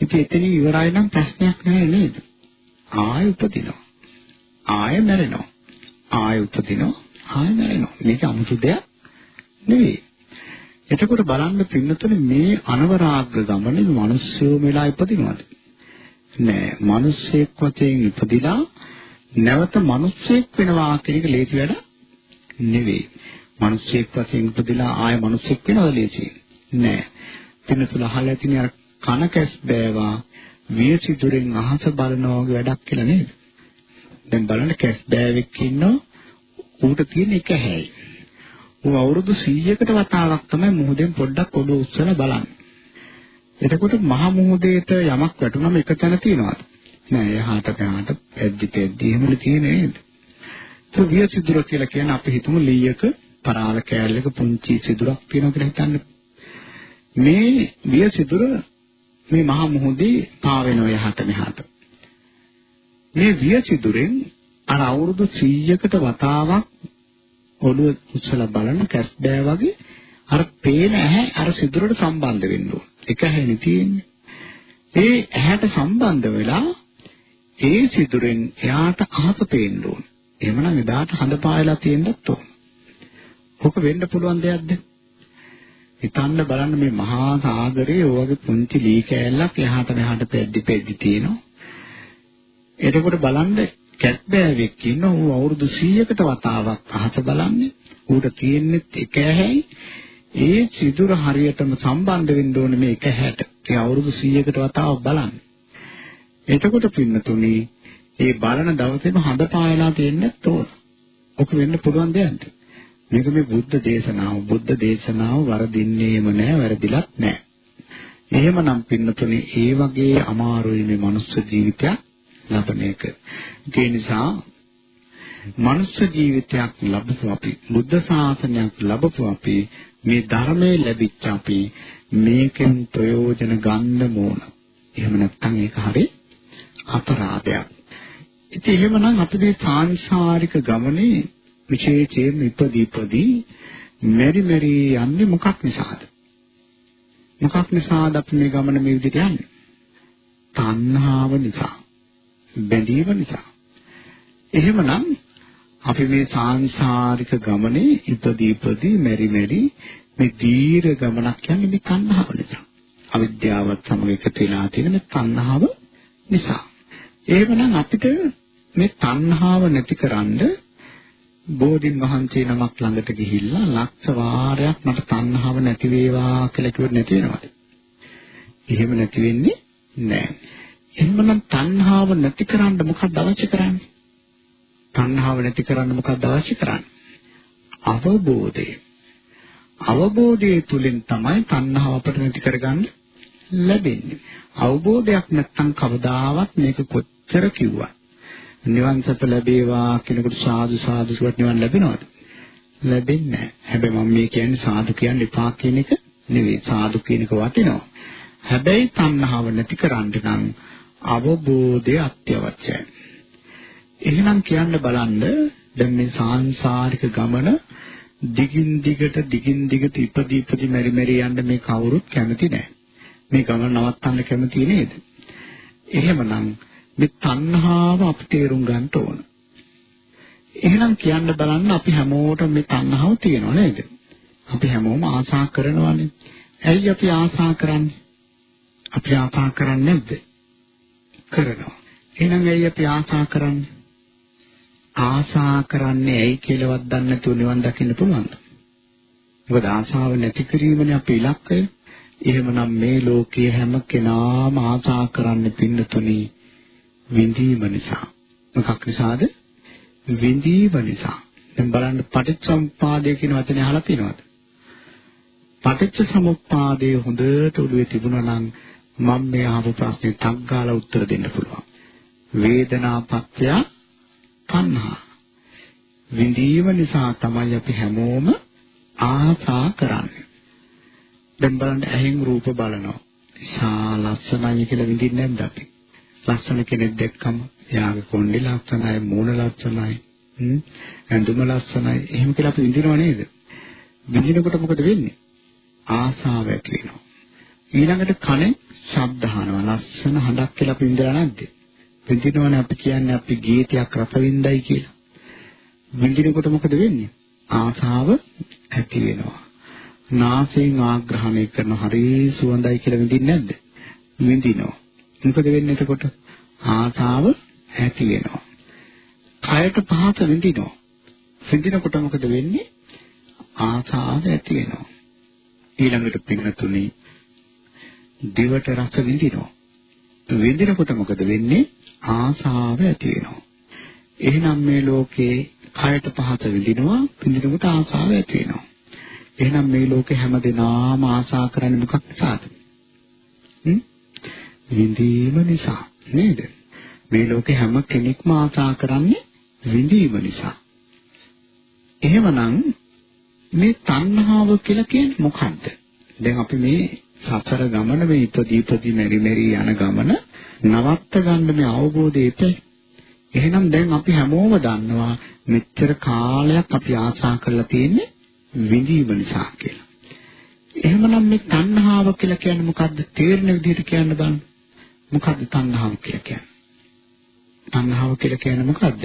Speaker 1: ඉතින් එතනින් ඉවරයි නම් ප්‍රශ්නයක් නැහැ නේද? ආයෙ උපදිනවා. ආය මැරෙනවා. ආය උපදිනවා. ආය මැරෙනවා. මේක 아무තු දෙයක් නෙවෙයි. එතකොට බලන්න පින්නතුනේ මේ අනවරාග්‍ර ගමනේ මිනිස්සු මෙලා ඉපදිනවද? නෑ. මිනිස්සෙක් වශයෙන් ඉපදිලා නැවත මිනිස්සෙක් වෙනවා කියන එක ලේසි වැඩ නෙවෙයි. මිනිස්සෙක් වශයෙන් ඉපදිලා ආය මිනිස්සෙක් වෙනවද ලේසි? නෑ. පින්නතුල අහලා ඇතිනේ අර කන කැස් බෑවා වියසිතුරෙන් අහස බලනවා වගේ වැඩක් කියලා නේද? දැන් බලන්න කැස් බෑවෙක් ඉන්නවා ඌට තියෙන එක හැයි. ඌ අවුරුදු 100කට වතාවක් තමයි මුහුදෙන් පොඩ්ඩක් ඔළුව උස්සලා බලන්නේ. එතකොට මහ මුහුදේට යමක් වැටුනම එක තැන තියනවාද? නෑ එහාට මෙහාට පැද්දි පැද්දි එහෙමනේ තියෙන්නේ නේද? ඒක විය සිදුර කියලා කියන්නේ අපි හිතමු ලීයක පරාල කෑල්ලක පුංචි සිදුරක් තියෙනවා කියලා හිතන්න. මේ විය සිදුර මේ මහ මුහුදේ පාවෙනවා යහට මෙහාට. මේ විය සිදුරෙන් අර අවුරුදු 100කට වතාවක් ඔළුව උස්සලා බලන කැස් බෑ වගේ අර පේන ඇහැ අර සිදුරට සම්බන්ධ වෙන්න ඕන. එක ඇහැනේ තියෙන්නේ. ඒ ඇහැට සම්බන්ධ වෙලා ඒ සිදුරෙන් එයාට අහස පේන්න ඕන. එහෙමනම් එදාට හඳ පායලා තියෙන්නත් ඕන. ඔක වෙන්න පුළුවන් දෙයක්ද? හිතන්න බලන්න මේ මහා සාගරයේ ඔයගේ පුංචි ලී කෑල්ලක් එහාට මෙහාට පෙද්දි පෙද්දි තියෙනවා. එතකොට බලන්න කැත්බෑවෙක් ඉන්න ඌ අවුරුදු 100කට වතාවක් අහස බලන්නේ. ඌට තියෙන්නේ එක ඇහැයි. ඒ සිදුර හරියටම සම්බන්ධ වෙන්න ඕනේ මේ එක ඇහැට. ඒ අවුරුදු 100කට වතාවක් බලන්නේ. එතකොට පින්නතුනි ඒ බලන දවසේම හඳ පායලා තියෙන්නත් ඕන. ඔක වෙන්න පුළුවන් දෙයක්ද? මේක මේ බුද්ධ දේශනාව. බුද්ධ දේශනාව වරදින්නේම නැහැ, වැරදිලත් නැහැ. එහෙමනම් පින්නතුනි ඒ වගේ අමාරුයි මේ මනුස්ස ජීවිතයක් ලබන එක. ඒ නිසා මනුස්ස ජීවිතයක් ලැබපු අපි බුද්ධ ශාසනයක් ලැබපු අපි මේ ධර්මයේ ලැබිච්ච අපි මේකෙන් ප්‍රයෝජන ගන්න ඕන. එහෙම නැත්නම් ඒක හරි අපරාධයක්. ඉතින් එහෙමනම් අපි මේ සාංශාරික ගමනේ විශේෂයෙන් ඉපදීපදී මෙරි මෙරි යන්නේ මොකක් නිසාද? මොකක් නිසාද අපි මේ ගමන මේ විදිහට යන්නේ? තණ්හාව නිසා. බැඳීම නිසා. එහෙමනම් අපි මේ සාංශාරික ගමනේ ඉපදී ඉපදී මෙරි මෙරි මේ දීර්ඝ ගමනක් යන්නේ මේ තණ්හාව නිසා. අවිද්‍යාවත් සමග එකතු වෙලා තියෙන මේ තණ්හාව නිසා. එහෙමනම් අපිට මේ තණ්හාව නැතිකරන්න බෝධින් වහන්සේ නමක් ළඟට ගිහිල්ලා ලක්ෂ වාරයක් මට තණ්හාව නැති වේවා කියලා කිව්වොත් නැති වෙනවද? එහෙම නැති වෙන්නේ නැහැ. එහෙමනම් තණ්හාව නැති කරන්න මොකක්ද අවශ්‍ය කරන්නේ? තණ්හාව නැති කරන්න මොකක්ද අවශ්‍ය කරන්නේ? අවබෝධය. අවබෝධය තුලින් තමයි තණ්හාව අපට නැති කරගන්න ලැබෙන්නේ. අවබෝධයක් නැත්නම් කවදාවත් මේක කොච්චර කිව්වත් නිවන් සප ලැබේවා කෙනෙකුට සාදු සාදු සුවත් නිවන් ලැබෙනවද? ලැබෙන්නේ නැහැ. හැබැයි මම මේ කියන්නේ සාදු කියන්න එපා කියන එක නෙවෙයි. සාදු කියන එක වටිනවා. හැබැයි තණ්හාව නැති කරන්න නම් අවබෝධය අත්‍යවශ්‍යයි. එහෙනම් කියන්න බලන්න දැන් මේ සාංශාරික ගමන දිගින් දිගට දිගින් දිගට ඉපදි ඉපදි මෙරි මෙරි යන්න මේ කවුරුත් කැමති නැහැ. මේ ගමන නවත්තන්න කැමති නේද? එහෙමනම් මේ තණ්හාව අපි තේරුම් ගන්න ඕන. එහෙනම් කියන්න බලන්න අපි හැමෝටම මේ තණ්හාව තියෙනව නේද? අපි හැමෝම ආශා කරනවානේ. ඇයි අපි ආශා කරන්නේ? අපි ආශා කරන්නේ නැද්ද? කරනවා. එහෙනම් ඇයි අපි ආශා කරන්නේ? ආශා කරන්නේ ඇයි කියලාවත් දන්නේ නැතුව නිවන් දකින්න පුළුවන්ද? මොකද ආශාව නැති කිරීමනේ අපේ ඉලක්කය. එහෙමනම් මේ ලෝකයේ හැම කෙනාම ආශා කරන්න පින්නතුනි විඳීම නිසා. මොකක් නිසාද? විඳීම නිසා. දැන් බලන්න පටිච්චසමුප්පාදය කියන වචනේ අහලා තියෙනවද? පටිච්ච සමුප්පාදයේ හොඳට ඔළුවේ තිබුණා නම් මම මේ අහපු ප්‍රශ්නේ ටක් ගාලා උත්තර දෙන්න පුළුවන්. වේදනා පත්‍ය තණ්හා. විඳීම නිසා තමයි අපි හැමෝම ආසා කරන්නේ. දැන් බලන්න ඇහෙන් රූප බලනවා. සා ලස්සනයි කියලා විඳින්නේ නැද්ද අපි? ලස්සන කෙනෙක් දැක්කම එයාගේ කොණ්ඩේ ලස්සනයි, මූණ ලස්සනයි, ඇඳුම ලස්සනයි. එහෙම කියලා අපි විඳිනව නේද? විඳිනකොට මොකද වෙන්නේ? ආසාව ඇති වෙනවා. ඊළඟට කනේ ශබ්ද අහනවා. ලස්සන හඬක් කියලා අපි විඳලා නැද්ද? විඳිනවනේ අපි කියන්නේ අපි ගීතයක් රස විඳයි කියලා. විඳිනකොට මොකද වෙන්නේ? ආසාව ඇති වෙනවා. නාසයෙන් ආග්‍රහණය කරන හරි සුවඳයි කියලා විඳින්නේ නැද්ද? විඳිනවා. මොකද වෙන්නේ එතකොට? ආසාව ඇති වෙනවා. කයට පහත විඳිනවා. විඳිනකොට මොකද වෙන්නේ? ආසාව ඇති වෙනවා. ඊළඟට පින්නතුනි දිවට රස විඳිනවා. විඳිනකොට මොකද වෙන්නේ? ආසාව ඇති වෙනවා. එහෙනම් මේ ලෝකේ කයට පහත විඳිනවා, විඳිනකොට ආසාව ඇති වෙනවා. එහෙනම් මේ ලෝකේ හැමදෙනාම ආසා කරන්නේ මොකක් නිසාද? හ්ම්? විඳීම නිසා නේද? මේ ලෝකේ හැම කෙනෙක්ම ආසා කරන්නේ විඳීම නිසා. එහෙමනම් මේ තණ්හාව කියලා කියන්නේ මොකද්ද? දැන් අපි මේ සතර ගමන මේ ඉපදී ඉපදී මෙරි මෙරි යන ගමන නවත්ත ගන්න මේ අවබෝධය එපේ. එහෙනම් දැන් අපි හැමෝම දන්නවා මෙච්චර කාලයක් අපි ආශා කරලා තියෙන්නේ විඳීම නිසා කියලා. එහෙමනම් මේ තණ්හාව කියලා කියන්නේ මොකද්ද? තේරෙන විදිහට කියන්න බලන්න. මොකද්ද තණ්හාව කියලා කියන්නේ? තණ්හාව කියලා කියන්නේ මොකද්ද?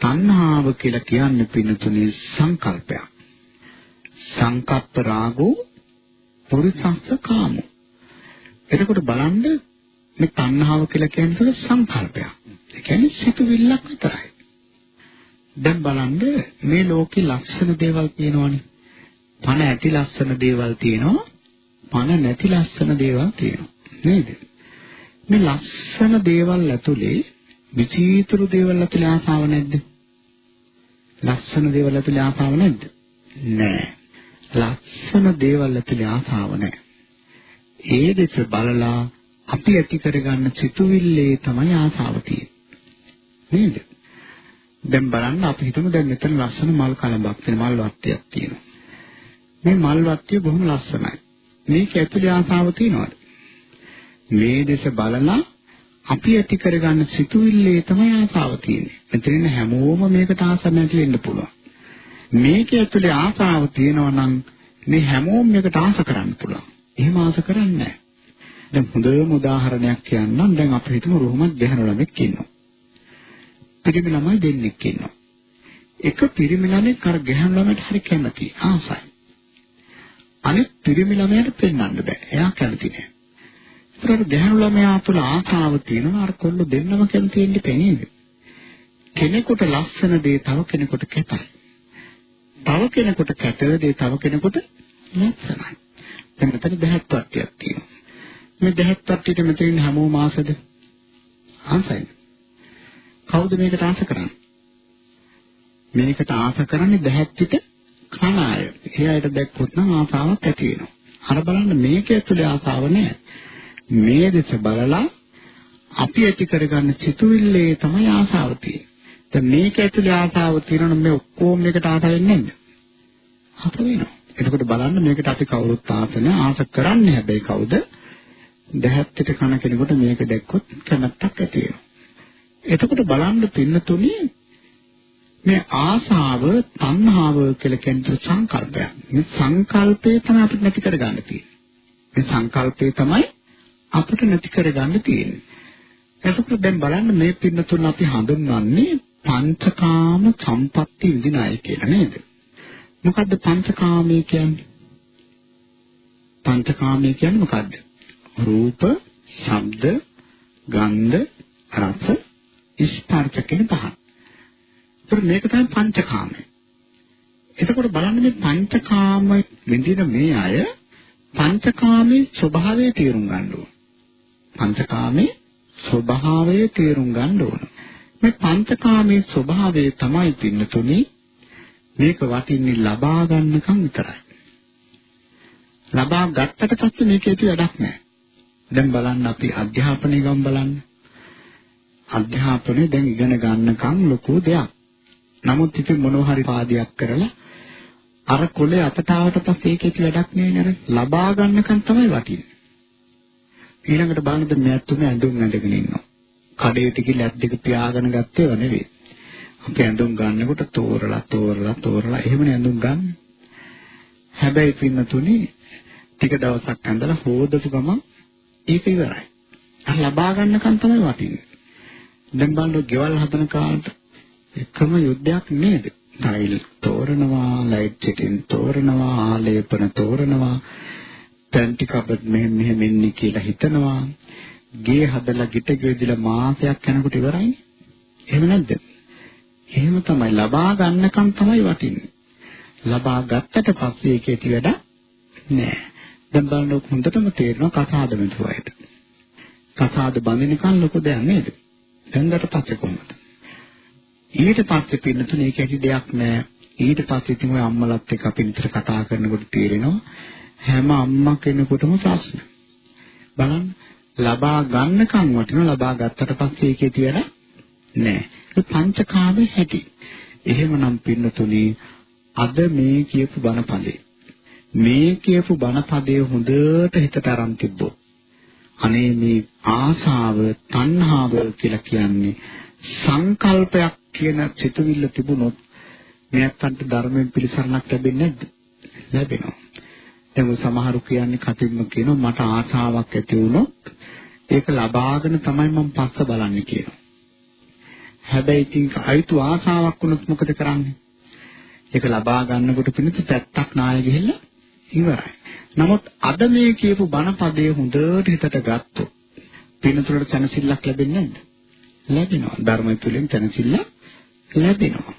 Speaker 1: තණ්හාව කියලා කියන්නේ පින්තුනේ සංකල්පයක්. සංකප්ප රාගෝ පුරිසස්ස කාමෝ. එතකොට බලන්න මේ තණ්හාව කියලා කියන්නේ සංකල්පයක්. ඒ කියන්නේ සිතුවිල්ලක් විතරයි. දැන් බලන්න මේ ලෝකේ ලක්ෂණ දේවල් තියෙනවනේ. පණ ඇති ලස්සන දේවල් තියෙනවා. පණ නැති ලස්සන දේවල් තියෙනවා. නේද? මේ ලස්සන දේවල් ඇතුලේ විචිත්‍ර දේවල් ඇතුලේ ආසාව නැද්ද? ලස්සන දේවල් ඇතුලේ ආසාව නැද්ද? නෑ. ලස්සන දේවල් ඇතුලේ ආසාව නැහැ. ඒ දෙස බලලා අපි ඇති කරගන්න සිතුවිල්ලේ තමයි ආසාව තියෙන්නේ. නේද? දැන් බලන්න අපි හිතමු දැන් මෙතන ලස්සන මල් කලඹක් තියෙන මල් වට්ටියක් තියෙනවා. මේ මල් වට්ටිය බොහොම ලස්සනයි. මේක ඇතුලේ ආසාව තියනවාද? මේ දෙස බලලා අපි ඇති කරගන්න සිතුවිල්ලේ තමයි ආසාව තියෙන්නේ. මෙතන හැමෝම මේකට ආස නැති වෙන්න පුළුවන්. මේක ඇතුලේ ආසාව තියෙනවා නම් මේ හැමෝම මේකට ආස කරන්න පුළුවන්. එහෙම ආස කරන්නේ නැහැ. දැන් හොඳම උදාහරණයක් කියන්නම්. දැන් අපි හිතමු රුහමත් දෙහන ළමෙක් ඉන්නවා. පිරිමි ළමයි දෙන්නෙක් ඉන්නවා. එක පිරිමි ළමෙක් අර ගැහණු ළමයට හරි කැමති ආසයි. අනිත් පිරිමි ළමයාට පෙන්වන්න බෑ. එයා කැමති නෑ. ඒතරට ගැහණු ළමයා තුළ ආසාව තියෙනවා අර කොල්ල දෙන්නම කැමති වෙන්නේ පෙනේද? කෙනෙකුට ලස්සන දේ තව කෙනෙකුට කැතයි. තව කෙනෙකුට කැතවදී තව කෙනෙකුට ලස්සනයි. දැන් මෙතන දහත් වට්ටියක් තියෙනවා. මේ දහත් වට්ටියට මෙතන ඉන්න හැමෝම ආසද? ආසයි. කවුද මේකට ආස කරන්නේ? මේකට ආස කරන්නේ දහත්විත කන අය. ඒ අයට දැක්කොත් නම් ආසාවක් ඇති වෙනවා. අර බලන්න මේක ඇතුලේ ආසාව නැහැ. මේ දෙස බලලා අපි ඇති කරගන්න සිතුවිල්ලේ තමයි ආසාව තියෙන්නේ. දැන් මේක ඇතුලේ ආසාව තියෙනවනම් මේ ඔක්කොම මේකට ආස වෙන්නේ නැද්ද? හත වෙනවා. එතකොට බලන්න මේකට අපි කවුරුත් ආස නැහැ. ආස කරන්නේ හැබැයි කවුද? දැහැත්තට කන කෙනෙකුට මේක දැක්කොත් කැමැත්තක් ඇති වෙනවා. එතකොට බලන්න පින්නතුනේ මේ ආසාව, තණ්හාව කියලා කියන්නේ සංකල්පයක්. මේ සංකල්පේ තමයි අපිට නැති කරගන්න තියෙන්නේ. මේ සංකල්පේ තමයි අපිට නැති කරගන්න තියෙන්නේ. එතකොට දැන් බලන්න මේ පින්නතුන් අපි හඳුන්වන්නේ පංචකාම සම්පatti විඳින අය කියලා නේද? මොකද්ද පංචකාමී කියන්නේ? පංචකාමී කියන්නේ මොකද්ද? රූප, ශබ්ද, ගන්ධ, රස, ස්පර්ශ කියන පහ. ඒතර මේක තමයි පංචකාමය. එතකොට බලන්න මේ පංචකාම විඳින මේ අය පංචකාමී ස්වභාවය තේරුම් ගන්න ඕන. පංචකාමී ස්වභාවය තේරුම් ගන්න ඕන. මේ පංචකාමී ස්වභාවය තමයි පින්නතුනි මේක වටින්නේ ලබා ගන්නකම් විතරයි. ලබා ගත්තට පස්සේ මේක ඇති වැඩක් නැහැ. දැන් බලන්න අපි අධ්‍යාපනය ගම් බලන්න. අධ්‍යාපනය දැන් ඉගෙන ගන්නකම් ලොකු දෙයක්. නමුත් ඉතින් මොනවා හරි පාදයක් කරලා අර කොලේ අතට ආවට පස්සේ ඒක ඇති වැඩක් නෙවෙයි නේද? ලබා ගන්නකම් තමයි වටින්නේ. ඊළඟට බලන්න මේ අතුම ඇඳුම් ඇඳගෙන ඉන්නවා. කඩේට ගිහලා ඇත් දෙක පියාගෙන ගත්තේව නෙවෙයි. අපි ඇඳුම් ගන්නකොට තෝරලා තෝරලා තෝරලා එහෙමනේ ඇඳුම් ගන්න. හැබැයි පින්නතුනි ටික දවසක් ඇඳලා හොදපු ගමන් ඒක ඉවරයි. අර ලබා ගන්නකන් තමයි වටින්නේ. දැන් බලන්න ගෙවල් හදන කාලට එකම යුද්ධයක් නේද? ටයිල් තෝරනවා, ලයිට් චෙටින් තෝරනවා, ආලේපන තෝරනවා, පැන්ටි කබඩ් මෙහෙම මෙහෙම ඉන්නේ කියලා හිතනවා. ගේ හදලා ගිට ගෙවිදලා මාසයක් යනකොට ඉවරයිනේ. එහෙම නැද්ද? එහෙම තමයි ලබා ගන්නකම් තමයි වටින්නේ. ලබා ගත්තට පස්සේ ඒකේ ටි වැඩ නෑ. දැන් බලන්න හොඳටම තේරෙනවා කසාද මෙතුවයිද. කසාද බඳිනකන් ලොකු දෙයක් නේද? දැන්කට පස්සේ කොහොමද? ඊට පස්සේ පින්නතුනේ ඒක ඇති දෙයක් නෑ. ඊට පස්සේ ඉතින් ඔය අම්මලත් එක්ක අපි නිතර කතා කරනකොට තේරෙනවා හැම අම්මා කෙනෙකුටම ප්‍රශ්න. බලන්න ලබා ගන්නකම් වටින ලබා ගත්තට පස්සේ ඒකේ තියෙන නෑ. ඒ පංචකාමයේ හැටි. එහෙමනම් පින්නතුනේ අද මේ කියපු බණපදේ මේ කියපු බණපදේ හොඳට හිතට අරන් තිබ්බොත් අනේ මේ ආසාව තණ්හාව කියලා කියන්නේ සංකල්පයක් කියන සිතුවිල්ල තිබුණොත් මෙයන්ට ධර්මයෙන් පිළිසරණක් ලැබෙන්නේ නැද්ද? ලැබෙනවා. දැන් සමහරු කියන්නේ කටින්ම කියනවා මට ආසාවක් ඇති වුණොත් ඒක ලබාගෙන තමයි මම පස්ස බලන්නේ කියනවා. හැබැයි ඉතින් අයිතු ආසාවක් වුණොත් මොකද කරන්නේ? ඒක ලබා ගන්නකොට පිණිස පැත්තක් නාය ගිහිල්ලා ඉවරයි. නමුත් අද මේ කියපු බණ පදයේ හොඳට හිතට ගත්තොත් පිනතුලට තනසිල්ලක් ලැබෙන්නේ නැද්ද? ලැබෙනවා. ධර්මය තුලින් තනසිල්ල ලැබෙනවා.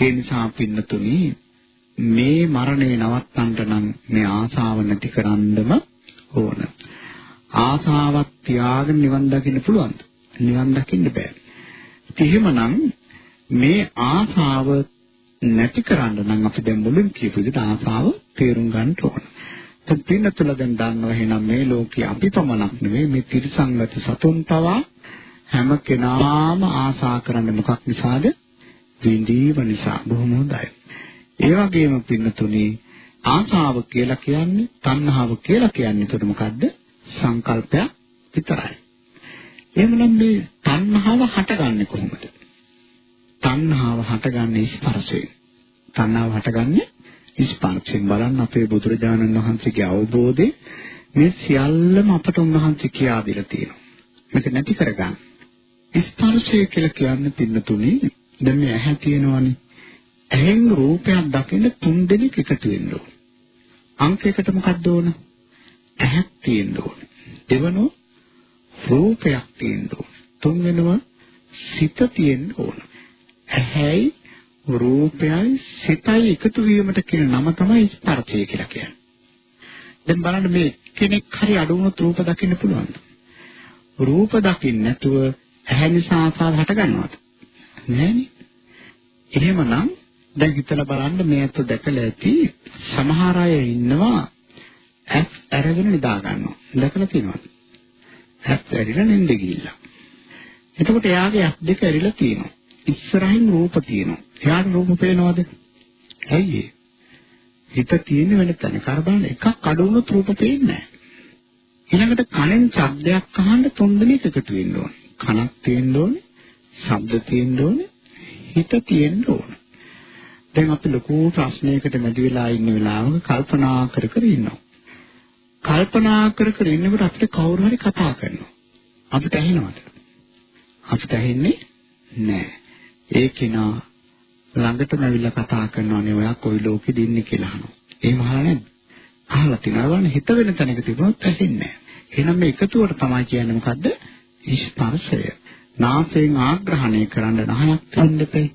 Speaker 1: ඒ නිසා පින්නතුනි මේ මරණය නවත්තන්න නම් මේ ආසාව නැති කරන්නම ඕන. ආසාවක් තියාගෙන නිවන් දකින්න පුළුවන්ද? නිවන් දකින්න බෑ. එහෙමනම් මේ ආසාව නැති කරන්න නම් අපි දැන් මුලින් කියපු විදිහට ආසාව තේරුම් ගන්න ඕන. දැන් පින්නතුල දැන් දන්නවා එහෙනම් මේ ලෝකේ අපි පමණක් නෙවෙයි මේ තිරසංගත සතුන් පවා හැම කෙනාම ආසා කරන්නේ මොකක් නිසාද? විඳීම නිසා. බොහොම හොඳයි. ඒ වගේම පින්නතුනි ආසාව කියලා කියන්නේ තණ්හාව කියලා කියන්නේ එතකොට මොකද්ද? සංකල්පයක් විතරයි. එහෙමනම් මේ තණ්හාව හටගන්නේ කොහොමද? තණ්හාව හටගන්නේ ස්පර්ශයෙන්. තණ්හාව හටගන්නේ ස්පර්ශයෙන් බලන්න අපේ බුදුරජාණන් වහන්සේගේ අවබෝධය මේ සියල්ලම අපට උන්වහන්සේ කියා දීලා තියෙනවා. මේක නැති කරගන්න. ස්පර්ශය කියලා කියන්නේ පින්නතුනේ දැන් මේ ඇහැ තියෙනවනේ. ඇහෙන් රූපයක් දකින්න තුන් දෙනෙක් එකතු වෙන්න ඕන. අංකයකට මොකක්ද ඕන? ඇහක් තියෙන්න ඕන. දෙවනෝ රූපයක් තියෙන්න ඕන. තුන්වෙනව සිත තියෙන්න ඕන. ඇහැයි රූපයයි සිතයි එකතු වීමට කියන නම තමයි ස්පර්ශය කියලා කියන්නේ. දැන් බලන්න මේ කෙනෙක් හරි අඩු වුණොත් රූප දකින්න පුළුවන්ද? රූප දකින්න නැතුව ඇහැ නිසා ආසාව හට ගන්නවද? නෑනේ. එහෙමනම් දැන් හිතලා බලන්න මේ අත දැකලා ඇති සමහර අය ඉන්නවා ඇස් අරගෙන නිදා ගන්නවා. දැකලා තියෙනවද? ඇස් ඇරිලා නින්ද ගිහිල්ලා. එතකොට එයාගේ ඇස් දෙක ඇරිලා තියෙනවා. ඉස්සරහින් රූප තියෙනවා. එයාට රූප පේනවද? ඇයි ඒ? හිත තියෙන වෙන තැන. කරබන් එකක් අඩු වුණොත් රූප පේන්නේ නැහැ. ඊළඟට කනෙන් ශබ්දයක් අහන්න තුන් දෙනෙක් එකතු වෙන්න ඕනේ. කනක් තියෙන්න ඕනේ, ශබ්ද තියෙන්න ඕනේ, හිත තියෙන්න ඕනේ. දැන් අපි ලොකු ප්‍රශ්නයකට මැදි වෙලා ඉන්න වෙලාවක කල්පනා කර කර ඉන්නවා. කල්පනා කර කර ඉන්නකොට අපිට කවුරු හරි කතා කරනවා. අපිට ඇහෙනවද? අපිට ඇහෙන්නේ නැහැ. ඒ කෙනා ළඟටම ඇවිල්ලා කතා කරනවානේ ඔයා කොයි ලෝකෙද ඉන්නේ කියලා අහනවා. එහෙම අහලා නැද්ද? අහලා තිනවනේ හිත වෙන තැනක තිබුණොත් ඇහෙන්නේ නැහැ. එහෙනම් මේ එකතුවට තමයි කියන්නේ මොකද්ද? ස්පර්ශය. නාසයෙන් ආග්‍රහණය කරන්න නහයක් තියෙන්න එපේ.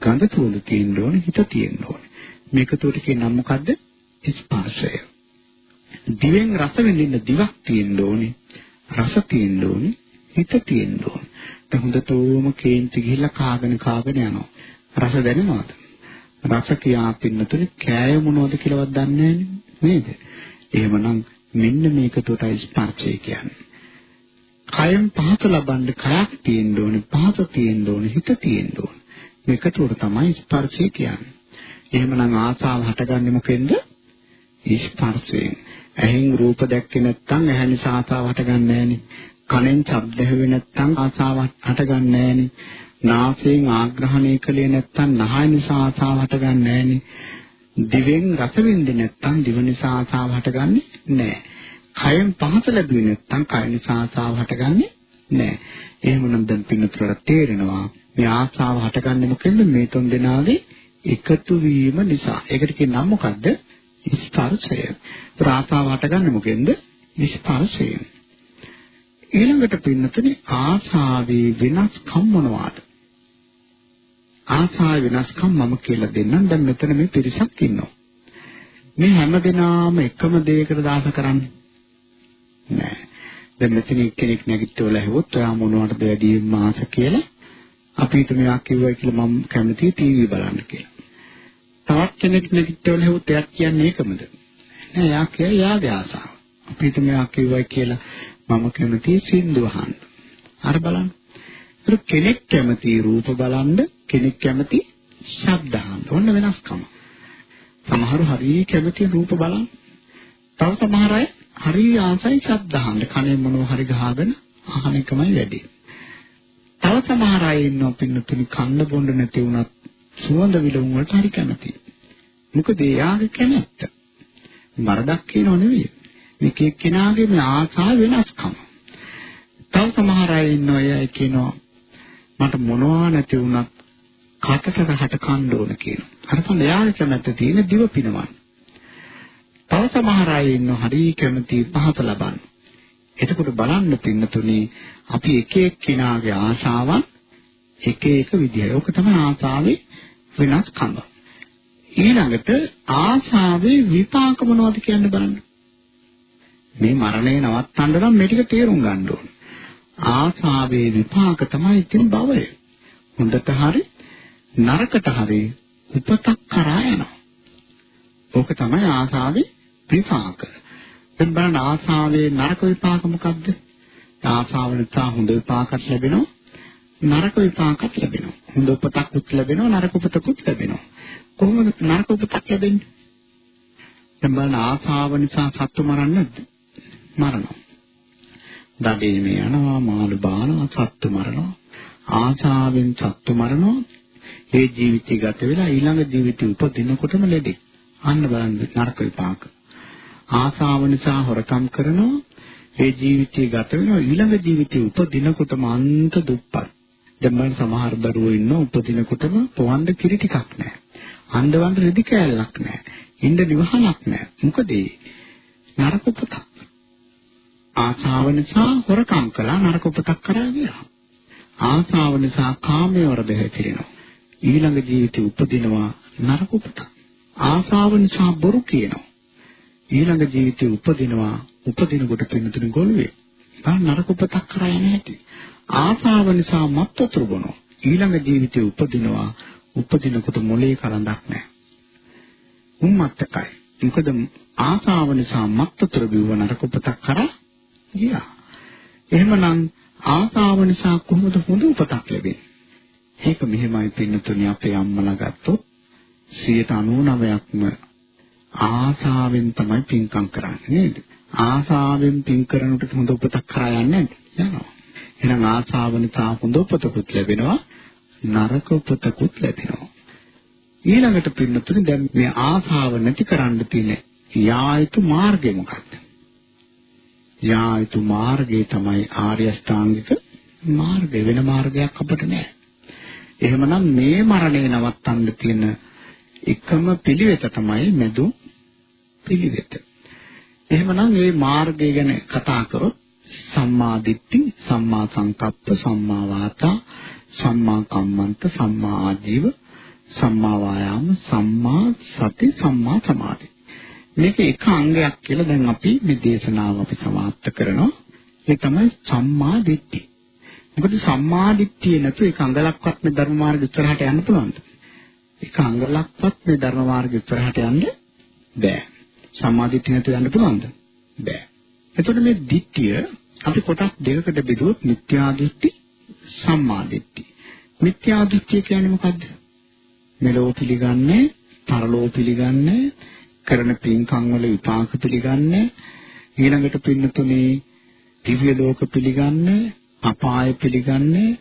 Speaker 1: ගඳ සුවඳ තියෙන්න ඕනේ, හිත තියෙන්න ඕනේ. මේකතොට කියන නම මොකද්ද? ස්පර්ශය. දිවෙන් රස විඳින්න දිවක් තියෙන්න ඕනේ. රස තියෙන්න ඕනේ, හිත තියෙන්න ඕනේ. දැන් හොඳටම කේන්ති ගිහිල්ලා කාගෙන කාගෙන යනවා. රස දැනෙනවද? රස කියා පින්නතුනේ කෑය මොනවද කියලාවත් දන්නේ නේද? එහෙමනම් මෙන්න මේක තොටයි ස්පර්ශය කියන්නේ. කයෙන් පහත ලබන්න කයක් තියෙන්න ඕනේ, පහත තියෙන්න ඕනේ, හිත තියෙන්න ඕනේ. මේකට තමයි ස්පර්ශය කියන්නේ. එහෙමනම් ආසාව හටගන්නේ මොකෙන්ද? ස්පර්ශයෙන්. ඇහෙන් රූප දැක්කේ නැත්නම් ඇහැ නිසා ආසාව හටගන්නේ නැහෙනි. කනෙන් ශබ්ද ඇහුවේ නැත්නම් ආසාව හටගන්නේ නැහෙනි. නාසයෙන් ආග්‍රහණය කළේ නැත්නම් නහය නිසා ආසාව හටගන්නේ නැහෙනි. දිවෙන් රස විඳින්නේ නැත්නම් දිව නිසා ආසාව හටගන්නේ නැහැ. කයෙන් පහස ලැබුවේ නැත්නම් කය නිසා ආසාව හටගන්නේ නෑ. එහෙමනම් දැන් පින්නතුලට තේරෙනවා මේ ආසාව හටගන්නේ මොකෙන්ද? මේ තුන් දෙනාගේ එකතු වීම නිසා. ඒකට කියන නම මොකද්ද? ස්පර්ශය. ආසාව හටගන්නේ මොකෙන්ද? ස්පර්ශයෙන්. ඊළඟට පින්නතුනේ ආසාවේ වෙනස්කම් මොනවාද? ආසාවේ වෙනස්කම් මම කියලා දෙන්නම්. දැන් මෙතන මේ පිරිසක් ඉන්නවා. මේ හැමදෙනාම එකම දෙයකට දාස කරන්නේ නෑ. දැන් මෙතන කෙනෙක් නැගිටවල ඇහුවොත් ඔයා මොනවටද වැඩිම ආස කියලා අපි හිත මෙයා කිව්වයි කියලා මම කැමතියි ටීවී බලන්න කියලා. තවත් කෙනෙක් නැගිටවල ඇහුවොත් එයා කියන්නේ ඒකමද? නෑ එයා කියන්නේ එයාගේ ආසාව. අපි හිත මෙයා කිව්වයි කියලා මම කැමතියි සින්දු අහන්න. අර බලන්න. ඒක කෙනෙක් කැමති රූප බලන්න කෙනෙක් කැමති ශබ්ද අහන්න. ඔන්න වෙනස්කම. සමහරු හරිය කැමති රූප බලන්න. තව සමහර අය හරිය ආසයි ශබ්ද අහන්න. කනේ මොනවා හරි ගහගෙන අහන එකමයි වැඩි. තව සමහර අය ඉන්නවා පින්නතුනි කන්න බොන්න නැති වුණත් සුවඳ විලවුන් වලට හරි කැමතියි. මොකද එයාගේ කැමැත්ත. මරදක් කියනව නෙවෙයි. මේක එක්කෙනාගේ මේ ආසාව වෙනස්කම. තව සමහර අය ඉන්නවා අය කියනවා මට මොනවා නැති වුණත් කටට රහට කන්න ඕන කියනවා. අර තමයි එයාගේ කැමැත්ත තියෙන දිව පිනවන්න. තව සමහර අය ඉන්නවා හරි කැමති පහත ලබන්න. එතකොට බලන්න පින්නතුනේ අපි එක එක්කිනාගේ ආශාවන් එක එක විදිහයි. ඕක තමයි ආශාවේ වෙනස්කම. ඊළඟට ආශාවේ විපාක මොනවද කියන්න බලන්න. මේ මරණය නවත්තන්න නම් මේ ටික තේරුම් ගන්න ඕන. ආශාවේ විපාක තමයි ඉතින් භවය. හොඳට හරි නරකට හරි උපතක් කරා යනවා. ඕක තමයි ආශාවේ විපාක. දැන් බලන්න ආශාවේ නරක විපාක මොකද්ද? ආශාව නිසා හොඳ විපාකත් ලැබෙනවා නරක විපාකත් ලැබෙනවා. හොඳ උපතකුත් ලැබෙනවා නරක උපතකුත් ලැබෙනවා. කොහොමද නරක උපතක් ලැබෙන්නේ? දැන් බලන්න ආශාව නිසා සත්තු මරන්නේ නැද්ද? මරනවා. දඩේමේ යනවා මාළු බානවා සත්තු මරනවා. ආශාවෙන් සත්තු මරනවා. ඒ ජීවිතය ගත වෙලා ඊළඟ ජීවිතය උපදිනකොටම ලෙඩේ. අන්න බලන්න නරක විපාක. ආශාව නිසා හොරකම් කරනවා. ඒ ජීවිතය ගත වෙනවා ඊළඟ ජීවිතය උපදිනකොටම අන්ත දුප්පත්. දැන් මම සමහර දරුවෝ ඉන්න උපදිනකොටම පොවන්න කිරි ටිකක් නැහැ. අන්දවන්න රෙදි කෑල්ලක් නැහැ. ඉන්න නිවහනක් නැහැ. මොකද ඒ නරක උපතක්. ආශාව නිසා හොරකම් කළා නරක උපතක් කරා ගියා. ආශාව නිසා කාමයේ වරද හැතිරෙනවා. ඊළඟ ජීවිතේ උපදිනවා නරක උපතක්. ආශාව නිසා බොරු කියනවා. ඊළඟ ජීවිතේ උපදිනවා උපදිනකොට පින්නතුනි ගොළුවේ. බා නරක උපතක් කරා යන්නේ නැති. ආශාව නිසා මත් වතුර බොනවා. ඊළඟ ජීවිතේ උපදිනවා උපදිනකොට මොලේ කරඳක් නැහැ. උම්මත්තකයි. මොකද ආශාව නිසා මත් වතුර බිව්ව නරක උපතක් කරා ගියා. එහෙමනම් ආශාව නිසා කොහොමද හොඳ උපතක් ලැබෙන්නේ? ඒක මෙහෙමයි පින්නතුනි අපේ අම්මලා ගත්තොත් 99%ක්ම ආසාවෙන් තමයි පින්කම් කරන්නේ නේද? ආසාවෙන් පින් කරනකොට හොඳ උපතක් කරා යන්නේ යනවා. එහෙනම් ආසාව නිසා හොඳ උපතකුත් ලැබෙනවා නරක උපතකුත් ලැබෙනවා. ඊළඟට පින්නතුනි දැන් මේ ආසාව නැති කරන්න තියෙන යායුතු මාර්ගය මොකක්ද? යායුතු මාර්ගය තමයි ආර්ය අෂ්ටාංගික මාර්ගය වෙන මාර්ගයක් අපිට නැහැ. එහෙමනම් මේ මරණය නවත්තන්න තියෙන එකම පිළිවෙත තමයි මෙදු පිළිවෙත. එහෙමනම් මේ මාර්ගය ගැන කතා කරොත් සම්මා දිට්ඨි, සම්මා සංකප්ප, සම්මා වාචා, සම්මා කම්මන්ත, සම්මා ආජීව, සම්මා වායාම, සම්මා සති, සම්මා සමාධි. මේක එක අංගයක් කියලා දැන් අපි මේ දේශනාව අපි සමාප්ත කරනවා. ඒ තමයි සම්මා දිට්ඨි. මොකද සම්මා දිට්ඨිය නැතු ඒක අංගලක්වත් මේ ධර්ම මාර්ග ඉස්සරහට යන්න පුළුවන්ද? ඒක අංගලක්වත් මේ ධර්ම මාර්ග ඉස්සරහට යන්න බෑ. සම්මා දිට්ඨිය නැතු යන්න පුළුවන්ද? බෑ. එතකොට මේ දිට්ඨිය අපි කොටස් දෙකකට බෙදුවොත් මිත්‍යා දෘෂ්ටි සම්මා දිට්ඨි. මිත්‍යා දෘෂ්ටිය කියන්නේ මොකද්ද? මෙලෝ පිළිගන්නේ, පරලෝ පිළිගන්නේ, කරන පින්කම් වල විපාක පිළිගන්නේ, ඊළඟට පින්නතුනේ දිව්‍ය ලෝක පිළිගන්නේ, අපාය පිළිගන්නේ,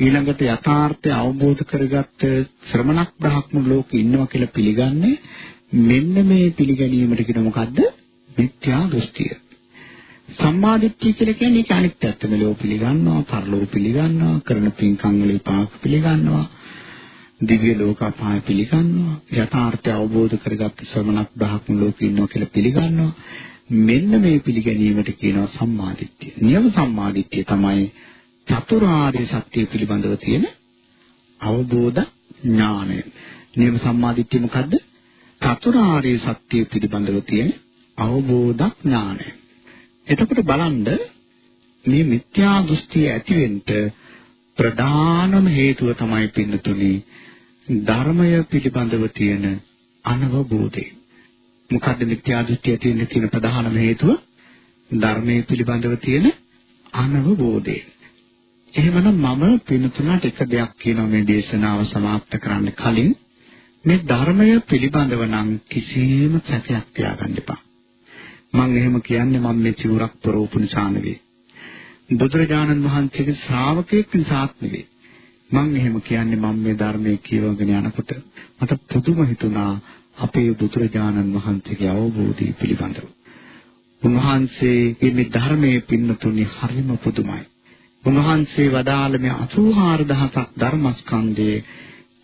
Speaker 1: ඊළඟට යථාර්ථය අවබෝධ කරගත්ත ශ්‍රමණක් බ්‍රහ්ම ලෝකෙ ඉන්නවා කියලා පිළිගන්නේ මෙන්න මේ පිළිගැනීමට කියන මොකද්ද? මිත්‍යා දෘෂ්ටිය. සම්මාදිට්ඨිය කියලා කියන්නේ ඒක අනිත් පැත්ත මෙලෝ පිළිගන්නවා, පරලෝ පිළිගන්නවා, කරන පින්කම් වල විපාක පිළිගන්නවා. දිව්‍ය ලෝක අපාය පිළිගන්නවා යථාර්ථය අවබෝධ කරගත්ත ශ්‍රමණක් බ්‍රහ්ම ලෝකෙ ඉන්නවා කියලා පිළිගන්නවා මෙන්න මේ පිළිගැනීමට කියනවා සම්මාදිට්ඨිය. නියම සම්මාදිට්ඨිය තමයි චතුරාර්ය සත්‍ය පිළිබඳව තියෙන අවබෝධ ඥානය. නියම සම්මාදිට්ඨිය මොකද්ද? චතුරාර්ය සත්‍ය පිළිබඳව තියෙන අවබෝධ ඥානය. එතකොට බලන්න මේ මිත්‍යා දෘෂ්ටිය ඇතිවෙන්න ප්‍රධානම හේතුව තමයි පින්නතුනි ධර්මය පිළිබඳව තියෙන අනවබෝධය. මොකද්ද මිත්‍යා දෘෂ්ටිය තියෙන තියෙන ප්‍රධානම හේතුව? ධර්මයේ පිළිබඳව තියෙන අනවබෝධය. එහෙමනම් මම පින්තුණට එක දෙයක් කියනවා මේ දේශනාව સમાપ્ત කරන්න කලින් මේ ධර්මය පිළිබඳව නම් කිසිම සැකයක් තියාගන්න එපා. මම එහෙම කියන්නේ මම මේ චිවුරක් පරෝපු නිසා නෙවෙයි. බුදුරජාණන් වහන්සේගේ ශ්‍රාවකයෙක් නිසාත් නෙවෙයි. මම එහෙම කියන්නේ මම මේ ධර්මයේ කියවගෙන යනකොට මට පුදුම හිතුණා අපේ බුදුරජාණන් වහන්සේගේ අවබෝධය පිළිබඳව. උන්වහන්සේගේ මේ ධර්මයේ පින්නතුනි හරිම පුදුමයි. උන්වහන්සේ වදාළ මේ 84000ක් ධර්මස්කන්ධයේ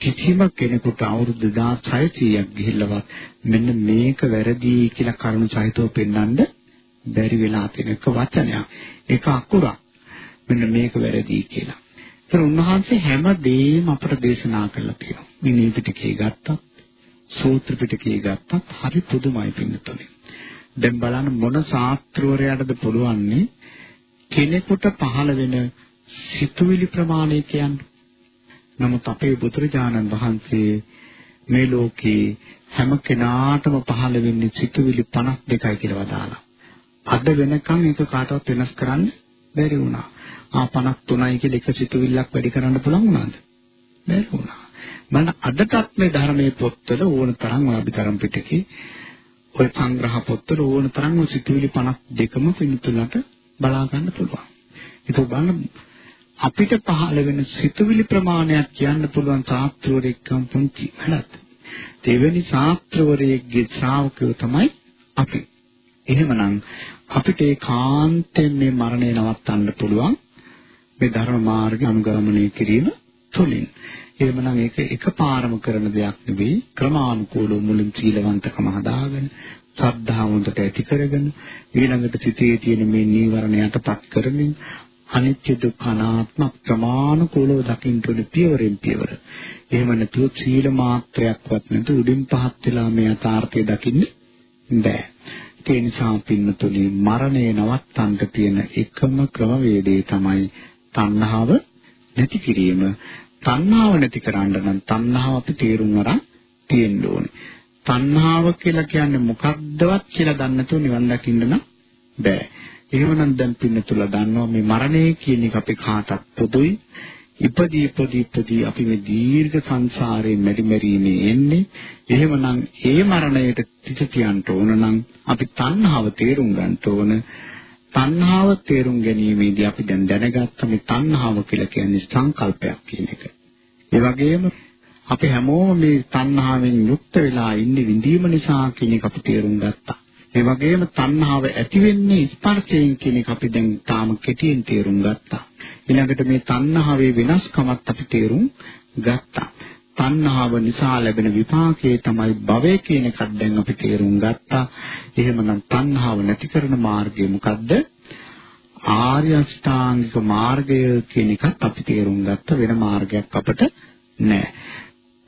Speaker 1: කිසිම කෙනෙකුට අවුරුදු 2600ක් ගිහිල්ලවත් මෙන්න මේක වැරදි කියලා කරුණු සහිතව පෙන්වන්න බැරි වෙලා තියෙන එක වචනයක්. ඒක අකුරක්. මෙන්න මේක වැරදි කියලා. ඒතර උන්වහන්සේ හැම දෙයක්ම අපට දේශනා කරලා තියෙනවා. විනය පිටකේ ගත්තත්, සූත්‍ර පිටකේ ගත්තත් හරි පුදුමයි පින්නතුනේ. දැන් බලන්න මොන ශාස්ත්‍රවරයාටද පුළුවන්නේ කෙනෙකුට පහළ වෙන සිතුවිලි ප්‍රමාණය කියන්නේ. නමුත් අපේ බුදුරජාණන් වහන්සේ මේ ලෝකේ හැම කෙනාටම පහළ වෙන්නේ සිතුවිලි 52යි කියලා වදාලා. අද වෙනකන් ඒක කාටවත් වෙනස් කරන්න බැරි වුණා. ආ 53යි කියලා එක සිතුවිල්ලක් වැඩි කරන්න පුළුවන් වුණාද? බැරි වුණා. මම අදටත් මේ ධර්මයේ පොත්වල ඕන තරම් අභිධර්ම පිටකේ ඔය සංග්‍රහ පොත්වල ඕන තරම් සිතුවිලි 52ම පිළිතුලට බලා ගන්න පුළුවන්. ඒක බලන්න අපිට පහළ වෙන සිතුවිලි ප්‍රමාණයක් කියන්න පුළුවන් ශාස්ත්‍රවරයෙක්ම පුංචි වැඩක්. දෙවෙනි ශාස්ත්‍රවරයෙක්ගේ ශ්‍රාවකයෝ තමයි අපි. එහෙමනම් අපිට ඒ කාන්තෙන් මේ මරණය නවත්තන්න පුළුවන් මේ ධර්ම මාර්ගය අනුගමනය කිරීම තුළින්. එහෙමනම් ඒක එකපාරම කරන දෙයක් නෙවෙයි ක්‍රමානුකූලව මුලින් සීලවන්තකම හදාගෙන ශ්‍රද්ධාව හොඳට ඇති කරගෙන ඊළඟට සිතේ තියෙන මේ නීවරණ යටපත් කරමින් අනිත්‍ය දුක්ඛ අනාත්ම ප්‍රමාණිකෝලව දකින්න ඕනේ පියවරෙන් පියවර. එහෙම නැතුව සීල මාත්‍රයක්වත් නැතුව උඩින් පහත් වෙලා මේ යථාර්ථය දකින්න බෑ. ඒ නිසා පින්නතුනි මරණය නවත්තන්න තියෙන එකම ක්‍රමවේදය තමයි තණ්හාව නැති කිරීම. තණ්හාව නැති කරන්න නම් තණ්හාව අපි තේරුම් අරන් තියෙන්න ඕනේ. තණ්හාව කියලා කියන්නේ මොකක්දවත් කියලා දන්නේ නැතුව නිවන් දකින්න නම් බෑ. එහෙමනම් දැන් පින්නතුලා දන්නවා මේ මරණය කියන එක අපි කාටත් පොදුයි. ඉපදී ඉපදී ඉපදී අපි මේ දීර්ඝ සංසාරේ මෙරි මෙරීමේ එන්නේ. එහෙමනම් ඒ මරණයට තිත තියන්න ඕන නම් අපි තණ්හාව තේරුම් ගන්න ඕන. තණ්හාව තේරුම් ගැනීමේදී අපි දැන් දැනගත්ත මේ තණ්හාව කියලා කියන්නේ සංකල්පයක් කියන එක. ඒ වගේම අපි හැමෝම මේ තණ්හාවෙන් යුක්ත වෙලා ඉන්නේ විඳීම නිසා කියන එක අපි තේරුම් ගත්තා. ඒ වගේම තණ්හාව ඇති වෙන්නේ ස්පර්ශයෙන් කියන එක අපි දැන් තාම කෙටියෙන් තේරුම් ගත්තා. ඊළඟට මේ තණ්හාවේ වෙනස්කමත් අපි තේරුම් ගත්තා. තණ්හාව නිසා ලැබෙන විපාකයේ තමයි භවය කියන එකත් දැන් අපි තේරුම් ගත්තා. එහෙමනම් තණ්හාව නැති කරන මාර්ගය මොකද්ද? ආර්ය අෂ්ටාංගික මාර්ගය කියන එකත් අපි තේරුම් ගත්ත වෙන මාර්ගයක් අපට නැහැ.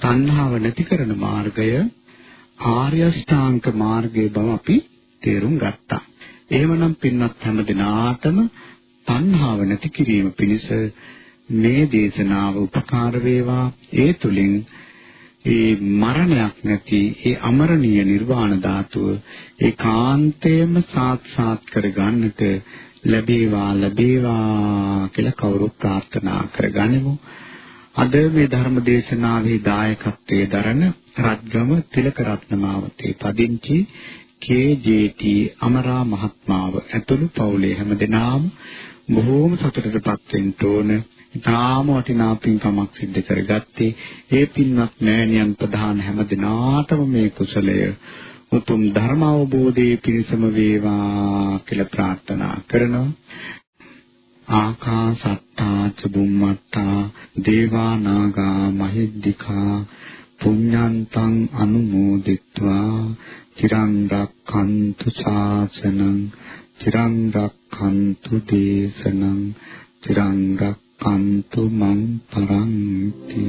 Speaker 1: තණ්හාව නැති කරන මාර්ගය ආර්ය අෂ්ටාංග මාර්ගයේ බව අපි තේරුම් ගත්තා. එහෙමනම් පින්වත් හැම දිනාටම තණ්හාව නැති කිරීම පිණිස මේ දේශනාව උපකාර වේවා. ඒ තුලින් ඒ මරණයක් නැති ඒ අමරණීය නිර්වාණ ධාතුව ඒකාන්තයෙන්ම සාක්ෂාත් කරගන්නට ලැබේවා ලැබේවා කියලා කවුරු ප්‍රාර්ථනා කරගනිමු. අද මේ ධර්ම දේශනාවේ දායකත්වයේ දරන රත්ගම තිලකරත්න මාවතේ පදිංචි KJT අමරා මහත්මාව ඇතුළු පවුලේ හැමදෙනාම බොහෝම සතුටටපත් වෙන්න ඕන. ඊටාම වටිනා පින්කමක් සිද්ධ කරගත්තේ ඒ පින්වත් මෑණියන් ප්‍රධාන හැමදෙනාටම මේ කුසලය උතුම් ධර්ම අවබෝධයේ පිණසම වේවා කියලා ප්‍රාර්ථනා කරනවා. ආකාසත්තා ච බුම්මත්තා දේවා නාග මහිද්దికා පුඤ්ඤන්තං අනුමෝදිත්වා තිරං රක්ඛන්තු ශාසනං තිරං රක්ඛන්තු දේශනං තිරං රක්ඛන්තු මං පරන්ති।